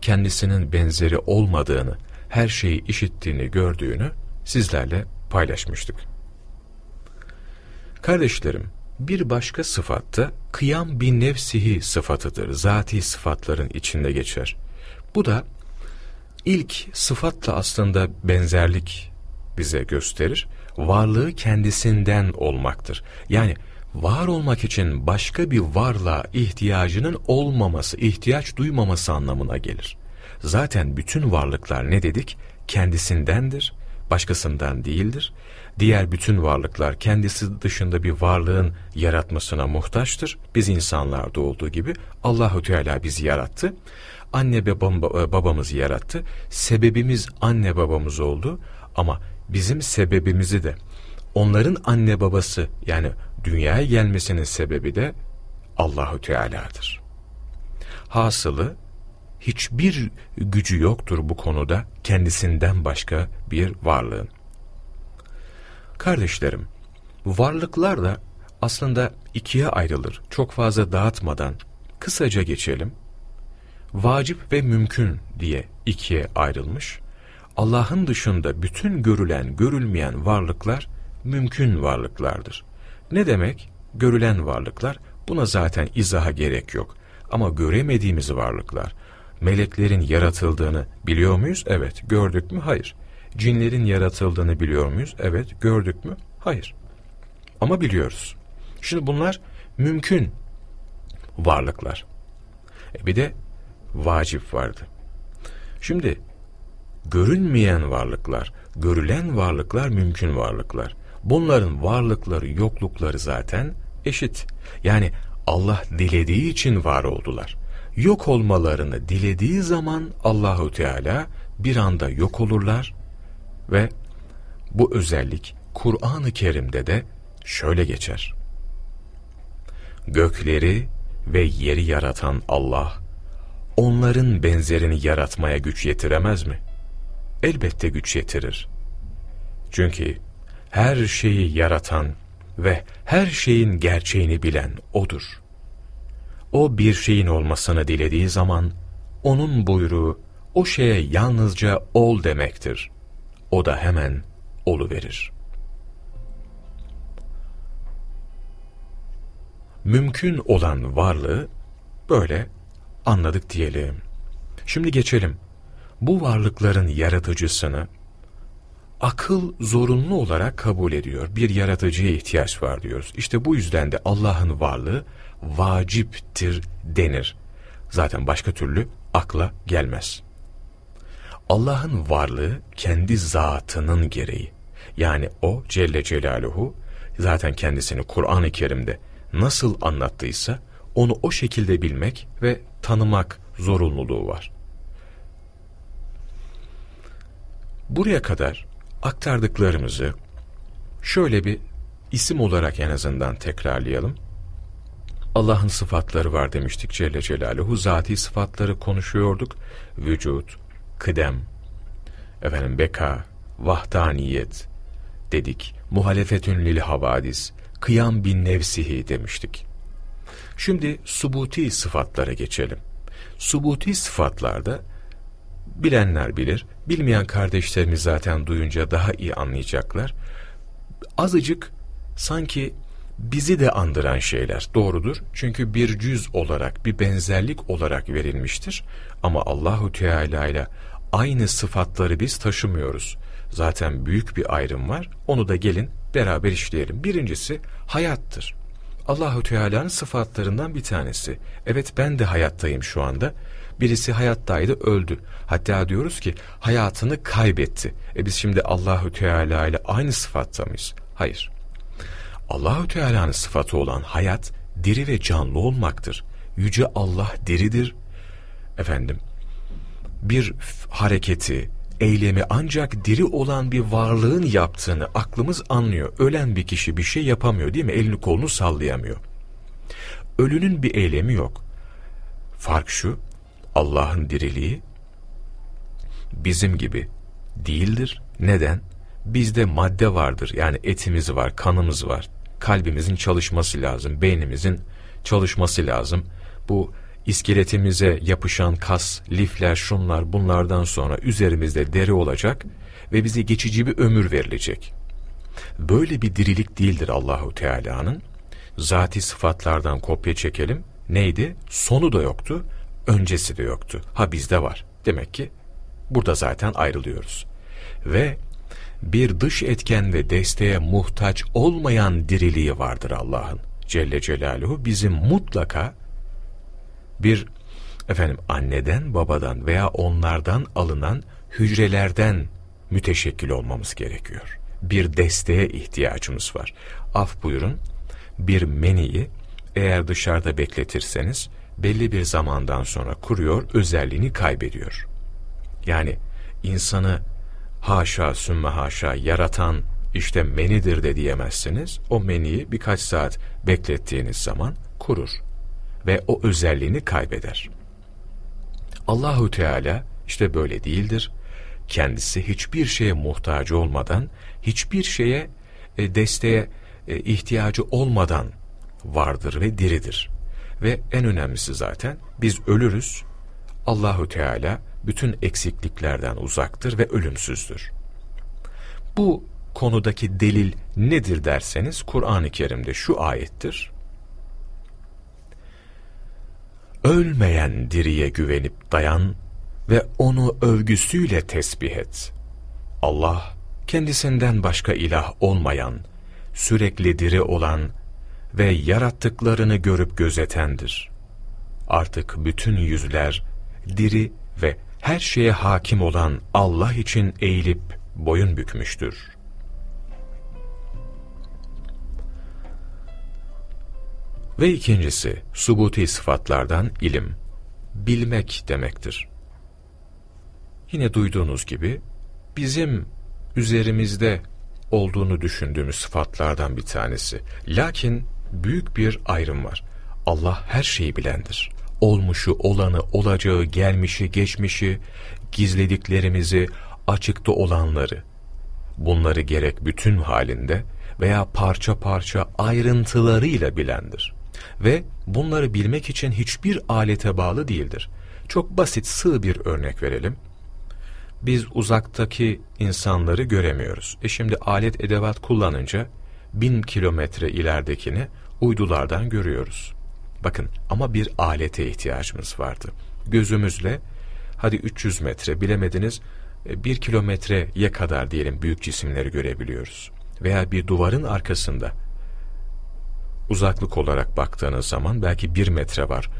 kendisinin benzeri olmadığını, her şeyi işittiğini, gördüğünü sizlerle paylaşmıştık. Kardeşlerim, bir başka sıfat da kıyam bin nefsihi sıfatıdır. Zati sıfatların içinde geçer. Bu da ilk sıfatla aslında benzerlik bize gösterir. Varlığı kendisinden olmaktır. Yani var olmak için başka bir varlığa ihtiyacının olmaması, ihtiyaç duymaması anlamına gelir. Zaten bütün varlıklar ne dedik? Kendisindendir, başkasından değildir. Diğer bütün varlıklar kendisi dışında bir varlığın yaratmasına muhtaçtır. Biz insanlarda olduğu gibi Allahu Teala bizi yarattı. Anne babam, babamızı yarattı. Sebebimiz anne babamız oldu ama bizim sebebimizi de onların anne babası yani dünyaya gelmesinin sebebi de Allahu Teala'dır. Hasılı hiçbir gücü yoktur bu konuda kendisinden başka bir varlığın. Kardeşlerim, varlıklar da aslında ikiye ayrılır. Çok fazla dağıtmadan kısaca geçelim. Vacip ve mümkün diye ikiye ayrılmış. Allah'ın dışında bütün görülen, görülmeyen varlıklar mümkün varlıklardır. Ne demek? Görülen varlıklar, buna zaten izaha gerek yok. Ama göremediğimiz varlıklar, meleklerin yaratıldığını biliyor muyuz? Evet. Gördük mü? Hayır. Cinlerin yaratıldığını biliyor muyuz? Evet. Gördük mü? Hayır. Ama biliyoruz. Şimdi bunlar mümkün varlıklar. E bir de vacip vardı. Şimdi görünmeyen varlıklar, görülen varlıklar mümkün varlıklar. Bunların varlıkları, yoklukları zaten eşit. Yani Allah dilediği için var oldular. Yok olmalarını dilediği zaman Allahu Teala bir anda yok olurlar ve bu özellik Kur'an-ı Kerim'de de şöyle geçer. Gökleri ve yeri yaratan Allah, onların benzerini yaratmaya güç yetiremez mi? Elbette güç yetirir. Çünkü her şeyi yaratan ve her şeyin gerçeğini bilen O'dur. O bir şeyin olmasını dilediği zaman, O'nun buyruğu o şeye yalnızca ol demektir. O da hemen olu verir. Mümkün olan varlığı böyle anladık diyelim. Şimdi geçelim. Bu varlıkların yaratıcısını akıl zorunlu olarak kabul ediyor. Bir yaratıcıya ihtiyaç var diyoruz. İşte bu yüzden de Allah'ın varlığı vaciptir denir. Zaten başka türlü akla gelmez. Allah'ın varlığı kendi zatının gereği. Yani o Celle Celaluhu zaten kendisini Kur'an-ı Kerim'de nasıl anlattıysa onu o şekilde bilmek ve tanımak zorunluluğu var. Buraya kadar aktardıklarımızı şöyle bir isim olarak en azından tekrarlayalım. Allah'ın sıfatları var demiştik Celle Celaluhu. Zati sıfatları konuşuyorduk. Vücut, kıdem, efendim beka, vahdaniyet dedik. Muhalefetün lil havadis, kıyam bin nevsihi demiştik. Şimdi subuti sıfatlara geçelim. Subuti sıfatlarda bilenler bilir, bilmeyen kardeşlerimiz zaten duyunca daha iyi anlayacaklar. Azıcık sanki bizi de andıran şeyler doğrudur. Çünkü bir cüz olarak, bir benzerlik olarak verilmiştir. Ama Allahu Teala ile aynı sıfatları biz taşımıyoruz. Zaten büyük bir ayrım var. Onu da gelin beraber işleyelim. Birincisi hayattır. Allahu Teala'nın sıfatlarından bir tanesi. Evet ben de hayattayım şu anda. Birisi hayattaydı öldü. Hatta diyoruz ki hayatını kaybetti. E biz şimdi Allahu Teala ile aynı sıfatta mıyız? Hayır. Allahu Teala'nın sıfatı olan hayat diri ve canlı olmaktır. Yüce Allah diridir. Efendim bir hareketi, eylemi ancak diri olan bir varlığın yaptığını aklımız anlıyor. Ölen bir kişi bir şey yapamıyor değil mi? Elini kolunu sallayamıyor. Ölünün bir eylemi yok. Fark şu, Allah'ın diriliği bizim gibi değildir. Neden? Bizde madde vardır. Yani etimiz var, kanımız var. Kalbimizin çalışması lazım, beynimizin çalışması lazım. Bu iskeletimize yapışan kas, lifler, şunlar bunlardan sonra üzerimizde deri olacak ve bize geçici bir ömür verilecek. Böyle bir dirilik değildir Allahu Teala'nın. Zati sıfatlardan kopya çekelim. Neydi? Sonu da yoktu, öncesi de yoktu. Ha bizde var. Demek ki burada zaten ayrılıyoruz. Ve bir dış etken ve desteğe muhtaç olmayan diriliği vardır Allah'ın. Celle Celaluhu bizim mutlaka bir efendim anneden, babadan veya onlardan alınan hücrelerden müteşekkil olmamız gerekiyor. Bir desteğe ihtiyacımız var. Af buyurun, bir meniyi eğer dışarıda bekletirseniz belli bir zamandan sonra kuruyor, özelliğini kaybediyor. Yani insanı haşa sümme haşa yaratan işte menidir de diyemezsiniz. O meniyi birkaç saat beklettiğiniz zaman kurur ve o özelliğini kaybeder. Allahu Teala işte böyle değildir. Kendisi hiçbir şeye muhtaç olmadan, hiçbir şeye e, desteğe e, ihtiyacı olmadan vardır ve diridir. Ve en önemlisi zaten biz ölürüz. Allahu Teala bütün eksikliklerden uzaktır ve ölümsüzdür. Bu konudaki delil nedir derseniz Kur'an-ı Kerim'de şu ayettir. Ölmeyen diriye güvenip dayan ve onu övgüsüyle tesbih et. Allah kendisinden başka ilah olmayan, sürekli diri olan ve yarattıklarını görüp gözetendir. Artık bütün yüzler diri ve her şeye hakim olan Allah için eğilip boyun bükmüştür. Ve ikincisi, subuti sıfatlardan ilim, bilmek demektir. Yine duyduğunuz gibi, bizim üzerimizde olduğunu düşündüğümüz sıfatlardan bir tanesi. Lakin büyük bir ayrım var. Allah her şeyi bilendir. Olmuşu, olanı, olacağı, gelmişi, geçmişi, gizlediklerimizi, açıkta olanları. Bunları gerek bütün halinde veya parça parça ayrıntılarıyla bilendir. Ve bunları bilmek için hiçbir alete bağlı değildir. Çok basit, sığ bir örnek verelim. Biz uzaktaki insanları göremiyoruz. E şimdi alet edevat kullanınca bin kilometre ileridekini uydulardan görüyoruz. Bakın ama bir alete ihtiyacımız vardı. Gözümüzle hadi 300 metre bilemediniz e, bir kilometreye kadar diyelim büyük cisimleri görebiliyoruz. Veya bir duvarın arkasında uzaklık olarak baktığınız zaman belki bir metre var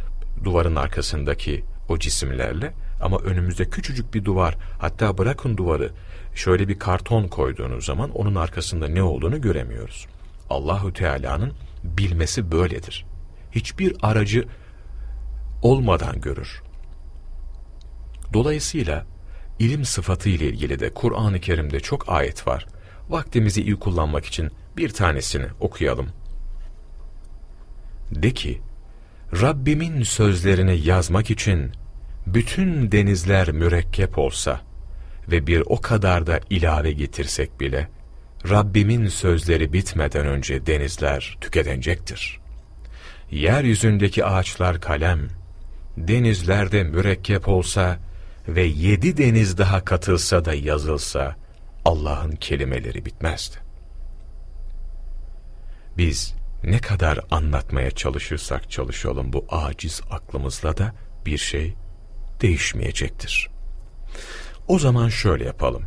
duvarın arkasındaki o cisimlerle ama önümüzde küçücük bir duvar hatta bırakın duvarı şöyle bir karton koyduğunuz zaman onun arkasında ne olduğunu göremiyoruz. Allahü Teala'nın bilmesi böyledir. Hiçbir aracı olmadan görür. Dolayısıyla ilim sıfatı ile ilgili de Kur'an-ı Kerim'de çok ayet var. Vaktimizi iyi kullanmak için bir tanesini okuyalım. De ki, Rabbimin sözlerini yazmak için bütün denizler mürekkep olsa ve bir o kadar da ilave getirsek bile, Rabbimin sözleri bitmeden önce denizler tükenecektir. Yeryüzündeki ağaçlar kalem, denizlerde mürekkep olsa ve yedi deniz daha katılsa da yazılsa, Allah'ın kelimeleri bitmezdi. Biz ne kadar anlatmaya çalışırsak çalışalım bu aciz aklımızla da bir şey değişmeyecektir. O zaman şöyle yapalım.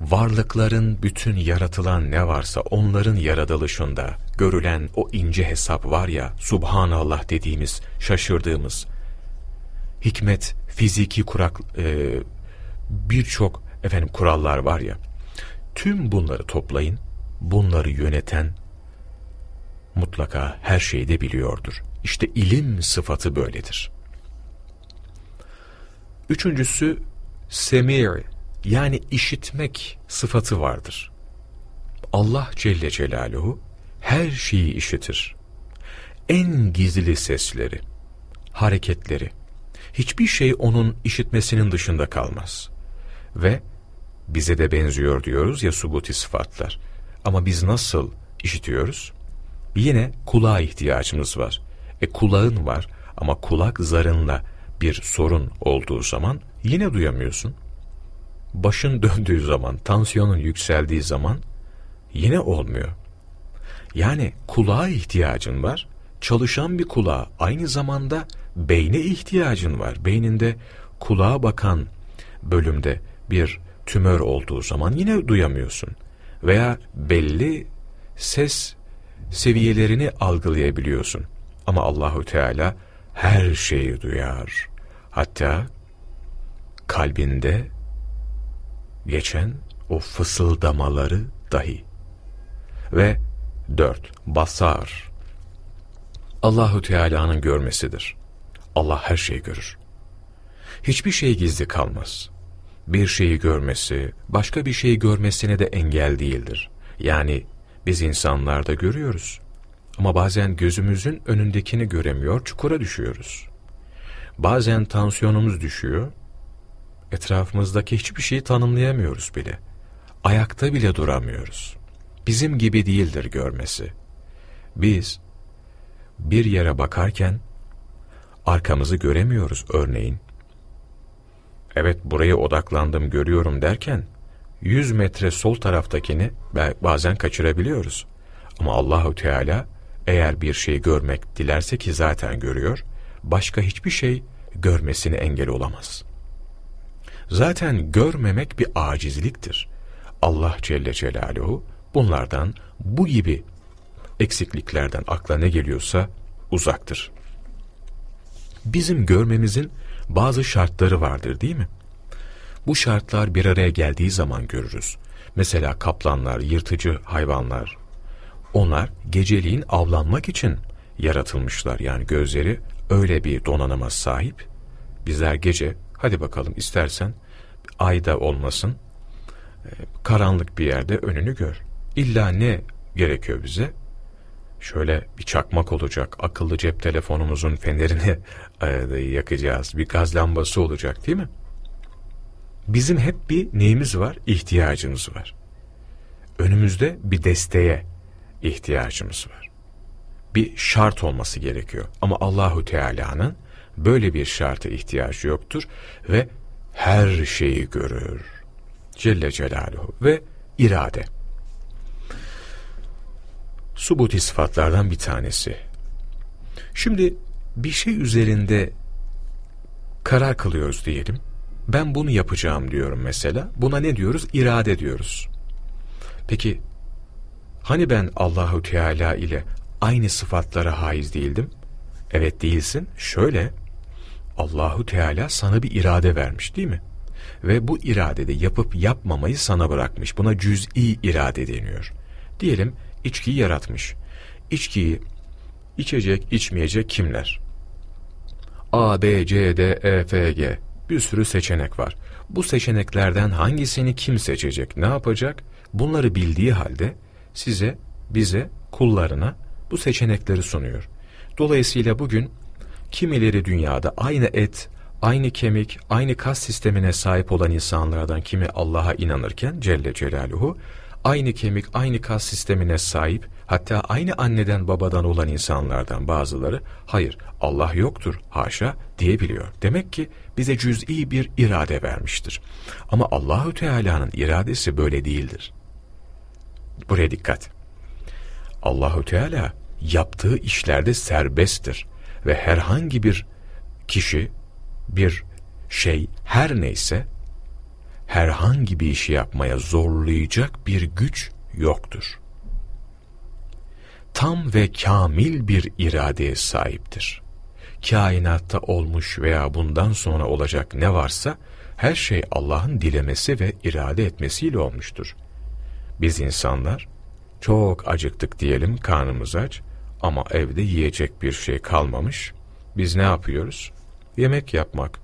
Varlıkların bütün yaratılan ne varsa onların yaratılışında görülen o ince hesap var ya, Subhanallah dediğimiz, şaşırdığımız, hikmet, fiziki kurak, e, birçok efendim kurallar var ya, tüm bunları toplayın, bunları yöneten mutlaka her şeyi de biliyordur. İşte ilim sıfatı böyledir. Üçüncüsü semir yani işitmek sıfatı vardır. Allah Celle Celaluhu her şeyi işitir. En gizli sesleri, hareketleri, hiçbir şey onun işitmesinin dışında kalmaz. Ve bize de benziyor diyoruz ya subuti sıfatlar. Ama biz nasıl işitiyoruz? Yine kulağa ihtiyacımız var. E kulağın var ama kulak zarınla bir sorun olduğu zaman yine duyamıyorsun. Başın döndüğü zaman, tansiyonun yükseldiği zaman yine olmuyor. Yani kulağa ihtiyacın var. Çalışan bir kulağa aynı zamanda beyne ihtiyacın var. Beyninde kulağa bakan bölümde bir tümör olduğu zaman yine duyamıyorsun. Veya belli ses seviyelerini algılayabiliyorsun. Ama Allahü Teala her şeyi duyar. Hatta kalbinde geçen o fısıldamaları dahi. Ve dört, basar. Allahü Teala'nın görmesidir. Allah her şeyi görür. Hiçbir şey gizli kalmaz. Bir şeyi görmesi, başka bir şeyi görmesine de engel değildir. Yani biz insanlarda görüyoruz. Ama bazen gözümüzün önündekini göremiyor, çukura düşüyoruz. Bazen tansiyonumuz düşüyor, etrafımızdaki hiçbir şeyi tanımlayamıyoruz bile. Ayakta bile duramıyoruz. Bizim gibi değildir görmesi. Biz bir yere bakarken arkamızı göremiyoruz örneğin. Evet buraya odaklandım görüyorum derken 100 metre sol taraftakini bazen kaçırabiliyoruz. Ama Allahu Teala eğer bir şey görmek dilerse ki zaten görüyor, başka hiçbir şey görmesini engel olamaz. Zaten görmemek bir acizliktir. Allah Celle Celaluhu bunlardan, bu gibi eksikliklerden akla ne geliyorsa uzaktır. Bizim görmemizin bazı şartları vardır değil mi? Bu şartlar bir araya geldiği zaman görürüz. Mesela kaplanlar, yırtıcı hayvanlar. Onlar geceliğin avlanmak için yaratılmışlar. Yani gözleri öyle bir donanıma sahip. Bizler gece hadi bakalım istersen ayda olmasın e, karanlık bir yerde önünü gör. İlla ne gerekiyor bize? Şöyle bir çakmak olacak, akıllı cep telefonumuzun fenerini e, yakacağız, bir gaz lambası olacak değil mi? Bizim hep bir neyimiz var? İhtiyacımız var. Önümüzde bir desteğe ihtiyacımız var. Bir şart olması gerekiyor. Ama Allahu Teala'nın böyle bir şartı ihtiyacı yoktur ve her şeyi görür. Celle Celaluhu ve irade. Subuti sıfatlardan bir tanesi. Şimdi bir şey üzerinde karar kılıyoruz diyelim. Ben bunu yapacağım diyorum mesela. Buna ne diyoruz? İrade diyoruz. Peki hani ben Allahu Teala ile aynı sıfatlara haiz değildim? Evet değilsin. Şöyle Allahu Teala sana bir irade vermiş değil mi? Ve bu iradede yapıp yapmamayı sana bırakmış. Buna cüz'i irade deniyor. Diyelim içkiyi yaratmış. İçkiyi içecek, içmeyecek kimler? A, B, C, D, E, F, G bir sürü seçenek var. Bu seçeneklerden hangisini kim seçecek, ne yapacak? Bunları bildiği halde size, bize, kullarına bu seçenekleri sunuyor. Dolayısıyla bugün kimileri dünyada aynı et, aynı kemik, aynı kas sistemine sahip olan insanlardan kimi Allah'a inanırken Celle Celaluhu, aynı kemik, aynı kas sistemine sahip, hatta aynı anneden babadan olan insanlardan bazıları, hayır Allah yoktur, haşa diyebiliyor. Demek ki bize cüz'i bir irade vermiştir. Ama Allahü Teala'nın iradesi böyle değildir. Buraya dikkat. Allahü Teala yaptığı işlerde serbesttir ve herhangi bir kişi, bir şey her neyse herhangi bir işi yapmaya zorlayacak bir güç yoktur. Tam ve kamil bir iradeye sahiptir. Kainatta olmuş veya bundan sonra olacak ne varsa her şey Allah'ın dilemesi ve irade etmesiyle olmuştur. Biz insanlar çok acıktık diyelim karnımız aç ama evde yiyecek bir şey kalmamış. Biz ne yapıyoruz? Yemek yapmak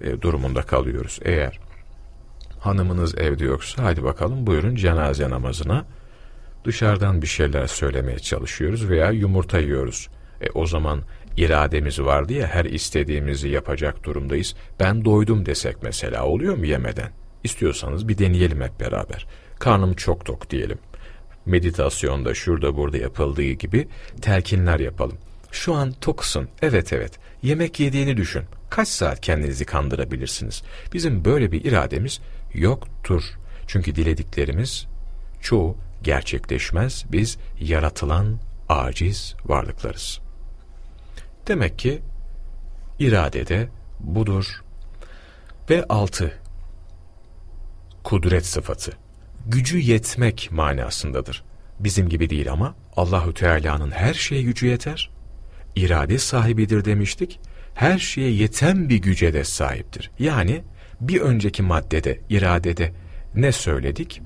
e, durumunda kalıyoruz. Eğer hanımınız evde yoksa hadi bakalım buyurun cenaze namazına. Dışarıdan bir şeyler söylemeye çalışıyoruz veya yumurta yiyoruz. E o zaman irademiz vardı ya her istediğimizi yapacak durumdayız. Ben doydum desek mesela oluyor mu yemeden? İstiyorsanız bir deneyelim hep beraber. Karnım çok tok diyelim. Meditasyonda şurada burada yapıldığı gibi telkinler yapalım. Şu an toksun. Evet evet. Yemek yediğini düşün. Kaç saat kendinizi kandırabilirsiniz? Bizim böyle bir irademiz yoktur. Çünkü dilediklerimiz çoğu gerçekleşmez. Biz yaratılan aciz varlıklarız. Demek ki iradede budur. Ve altı, kudret sıfatı. Gücü yetmek manasındadır. Bizim gibi değil ama Allahü Teala'nın her şeye gücü yeter. İrade sahibidir demiştik. Her şeye yeten bir güce de sahiptir. Yani bir önceki maddede, iradede ne söyledik?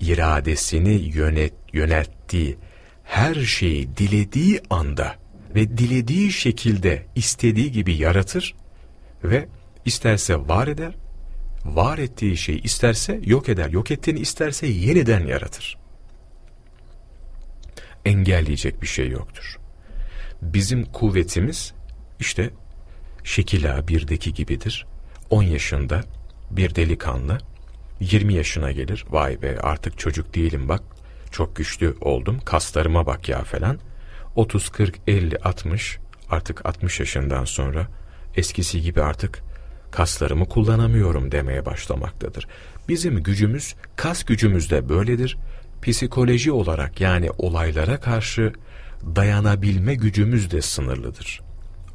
İradesini yönet, yönettiği, her şeyi dilediği anda ve dilediği şekilde istediği gibi yaratır ve isterse var eder, var ettiği şeyi isterse yok eder, yok ettiğini isterse yeniden yaratır. Engelleyecek bir şey yoktur. Bizim kuvvetimiz işte şekila birdeki gibidir. 10 yaşında bir delikanlı 20 yaşına gelir. Vay be artık çocuk değilim bak. Çok güçlü oldum. Kaslarıma bak ya falan. 30, 40, 50, 60 artık 60 yaşından sonra eskisi gibi artık kaslarımı kullanamıyorum demeye başlamaktadır. Bizim gücümüz kas gücümüz de böyledir. Psikoloji olarak yani olaylara karşı dayanabilme gücümüz de sınırlıdır.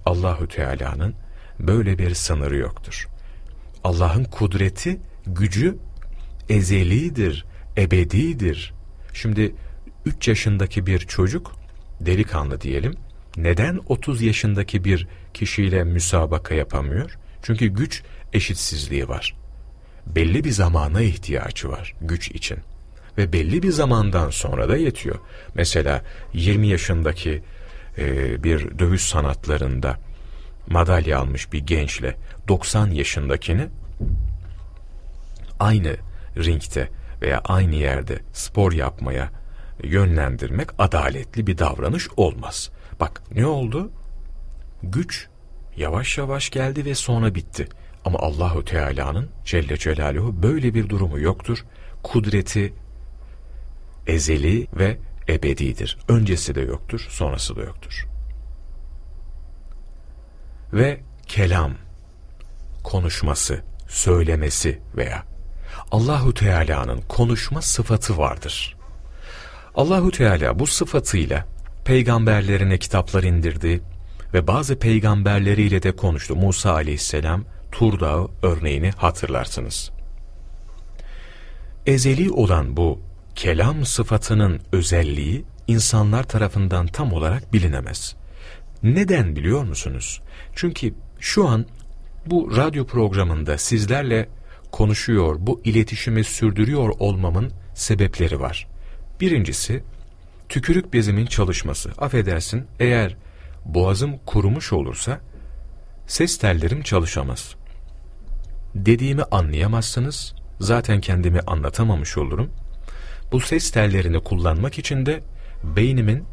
Allahü Teala'nın böyle bir sınırı yoktur. Allah'ın kudreti, gücü ezelidir, ebedidir. Şimdi 3 yaşındaki bir çocuk, delikanlı diyelim, neden 30 yaşındaki bir kişiyle müsabaka yapamıyor? Çünkü güç eşitsizliği var. Belli bir zamana ihtiyacı var güç için. Ve belli bir zamandan sonra da yetiyor. Mesela 20 yaşındaki e, bir dövüş sanatlarında madalya almış bir gençle 90 yaşındakini aynı ringte veya aynı yerde spor yapmaya yönlendirmek adaletli bir davranış olmaz. Bak ne oldu? Güç yavaş yavaş geldi ve sonra bitti. Ama Allahu Teala'nın Celle Celaluhu böyle bir durumu yoktur. Kudreti ezeli ve ebedidir. Öncesi de yoktur, sonrası da yoktur. Ve kelam, konuşması, söylemesi veya Allahu Teala'nın konuşma sıfatı vardır. Allahu Teala bu sıfatıyla peygamberlerine kitaplar indirdi ve bazı peygamberleriyle de konuştu. Musa aleyhisselam Tur Dağı örneğini hatırlarsınız. Ezeli olan bu kelam sıfatının özelliği insanlar tarafından tam olarak bilinemez. Neden biliyor musunuz? Çünkü şu an bu radyo programında sizlerle konuşuyor, bu iletişimi sürdürüyor olmamın sebepleri var. Birincisi, tükürük bezimin çalışması. Affedersin, eğer boğazım kurumuş olursa ses tellerim çalışamaz. Dediğimi anlayamazsınız, zaten kendimi anlatamamış olurum. Bu ses tellerini kullanmak için de beynimin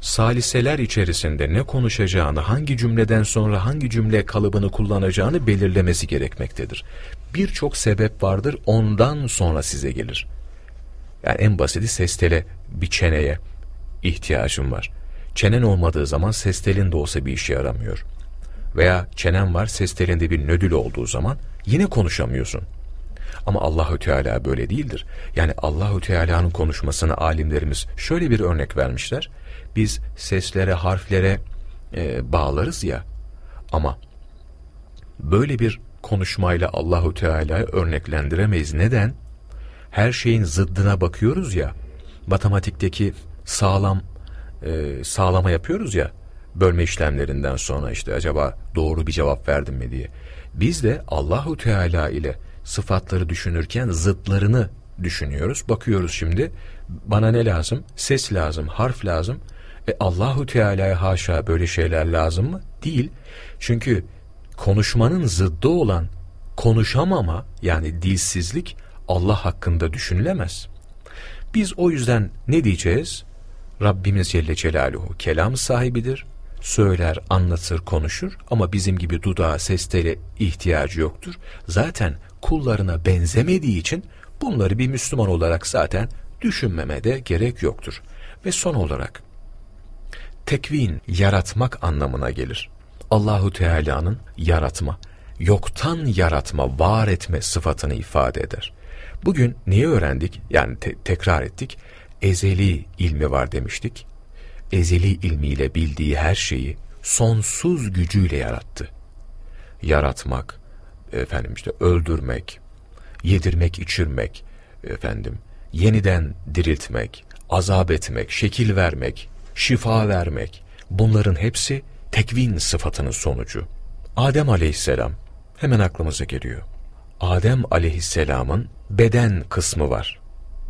saliseler içerisinde ne konuşacağını, hangi cümleden sonra hangi cümle kalıbını kullanacağını belirlemesi gerekmektedir. Birçok sebep vardır, ondan sonra size gelir. Yani en basiti ses tele bir çeneye ihtiyacım var. Çenen olmadığı zaman ses telin de olsa bir işe yaramıyor. Veya çenen var, ses telinde bir nödül olduğu zaman yine konuşamıyorsun. Ama Allahü Teala böyle değildir. Yani Allahü Teala'nın konuşmasını alimlerimiz şöyle bir örnek vermişler. Biz seslere, harflere e, bağlarız ya. Ama böyle bir konuşmayla Allahü Teala'yı örneklendiremeyiz. Neden? Her şeyin zıddına bakıyoruz ya. Matematikteki sağlam e, sağlama yapıyoruz ya bölme işlemlerinden sonra işte acaba doğru bir cevap verdim mi diye. Biz de Allahu Teala ile sıfatları düşünürken zıtlarını düşünüyoruz. Bakıyoruz şimdi bana ne lazım? Ses lazım, harf lazım. E Allahu Teala'ya haşa böyle şeyler lazım mı? Değil. Çünkü konuşmanın zıddı olan konuşamama yani dilsizlik Allah hakkında düşünülemez. Biz o yüzden ne diyeceğiz? Rabbimiz Celle Celaluhu kelam sahibidir, söyler, anlatır, konuşur ama bizim gibi dudağa, seslere ihtiyacı yoktur. Zaten kullarına benzemediği için bunları bir Müslüman olarak zaten düşünmeme de gerek yoktur. Ve son olarak tekvin, yaratmak anlamına gelir. Allahu Teala'nın yaratma, yoktan yaratma, var etme sıfatını ifade eder. Bugün neyi öğrendik? Yani te tekrar ettik. Ezeli ilmi var demiştik. Ezeli ilmiyle bildiği her şeyi sonsuz gücüyle yarattı. Yaratmak, efendim işte öldürmek, yedirmek, içirmek, efendim yeniden diriltmek, azap etmek, şekil vermek, şifa vermek bunların hepsi tekvin sıfatının sonucu. Adem aleyhisselam hemen aklımıza geliyor. Adem aleyhisselamın beden kısmı var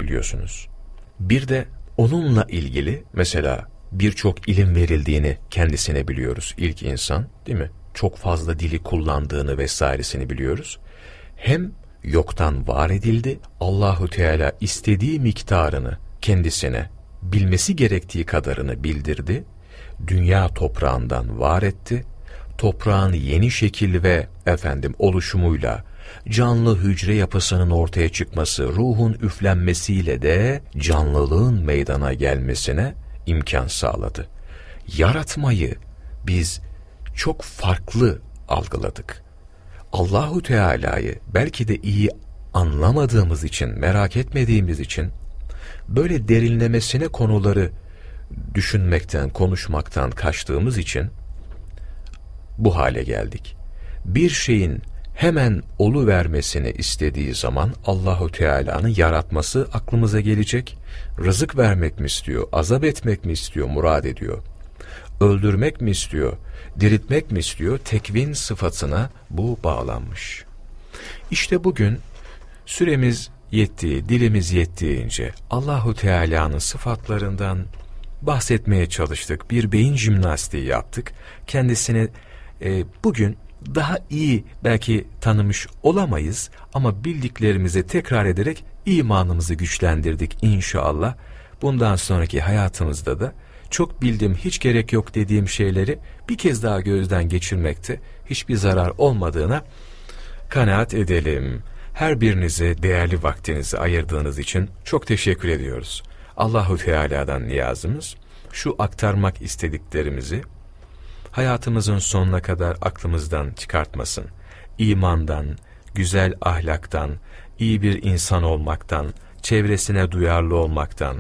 biliyorsunuz. Bir de onunla ilgili mesela birçok ilim verildiğini kendisine biliyoruz ilk insan değil mi? Çok fazla dili kullandığını vesairesini biliyoruz. Hem yoktan var edildi, Allahu Teala istediği miktarını kendisine bilmesi gerektiği kadarını bildirdi, dünya toprağından var etti, toprağın yeni şekil ve efendim oluşumuyla canlı hücre yapısının ortaya çıkması, ruhun üflenmesiyle de canlılığın meydana gelmesine imkan sağladı. Yaratmayı biz çok farklı algıladık. Allahu Teala'yı belki de iyi anlamadığımız için, merak etmediğimiz için böyle derinlemesine konuları düşünmekten, konuşmaktan kaçtığımız için bu hale geldik. Bir şeyin hemen olu vermesini istediği zaman Allahu Teala'nın yaratması aklımıza gelecek. Rızık vermek mi istiyor, azap etmek mi istiyor, murad ediyor. Öldürmek mi istiyor, diriltmek mi istiyor? Tekvin sıfatına bu bağlanmış. İşte bugün süremiz yettiği, dilimiz yettiğince Allahu Teala'nın sıfatlarından bahsetmeye çalıştık. Bir beyin jimnastiği yaptık. Kendisini e, bugün daha iyi belki tanımış olamayız ama bildiklerimizi tekrar ederek imanımızı güçlendirdik inşallah. Bundan sonraki hayatımızda da çok bildim hiç gerek yok dediğim şeyleri bir kez daha gözden geçirmekte hiçbir zarar olmadığına kanaat edelim. Her birinize değerli vaktinizi ayırdığınız için çok teşekkür ediyoruz. Allahu Teala'dan niyazımız şu aktarmak istediklerimizi hayatımızın sonuna kadar aklımızdan çıkartmasın. İmandan, güzel ahlaktan, iyi bir insan olmaktan, çevresine duyarlı olmaktan,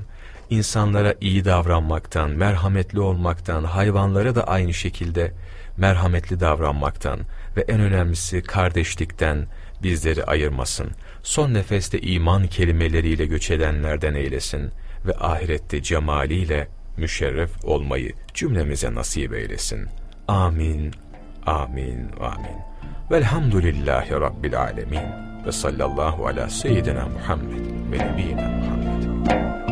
insanlara iyi davranmaktan, merhametli olmaktan, hayvanlara da aynı şekilde merhametli davranmaktan ve en önemlisi kardeşlikten bizleri ayırmasın. Son nefeste iman kelimeleriyle göç edenlerden eylesin ve ahirette cemaliyle müşerref olmayı cümlemize nasip eylesin. Amin, amin, amin. Velhamdülillahi Rabbil alemin. Ve sallallahu ala seyyidina Muhammed ve nebiyina Muhammed.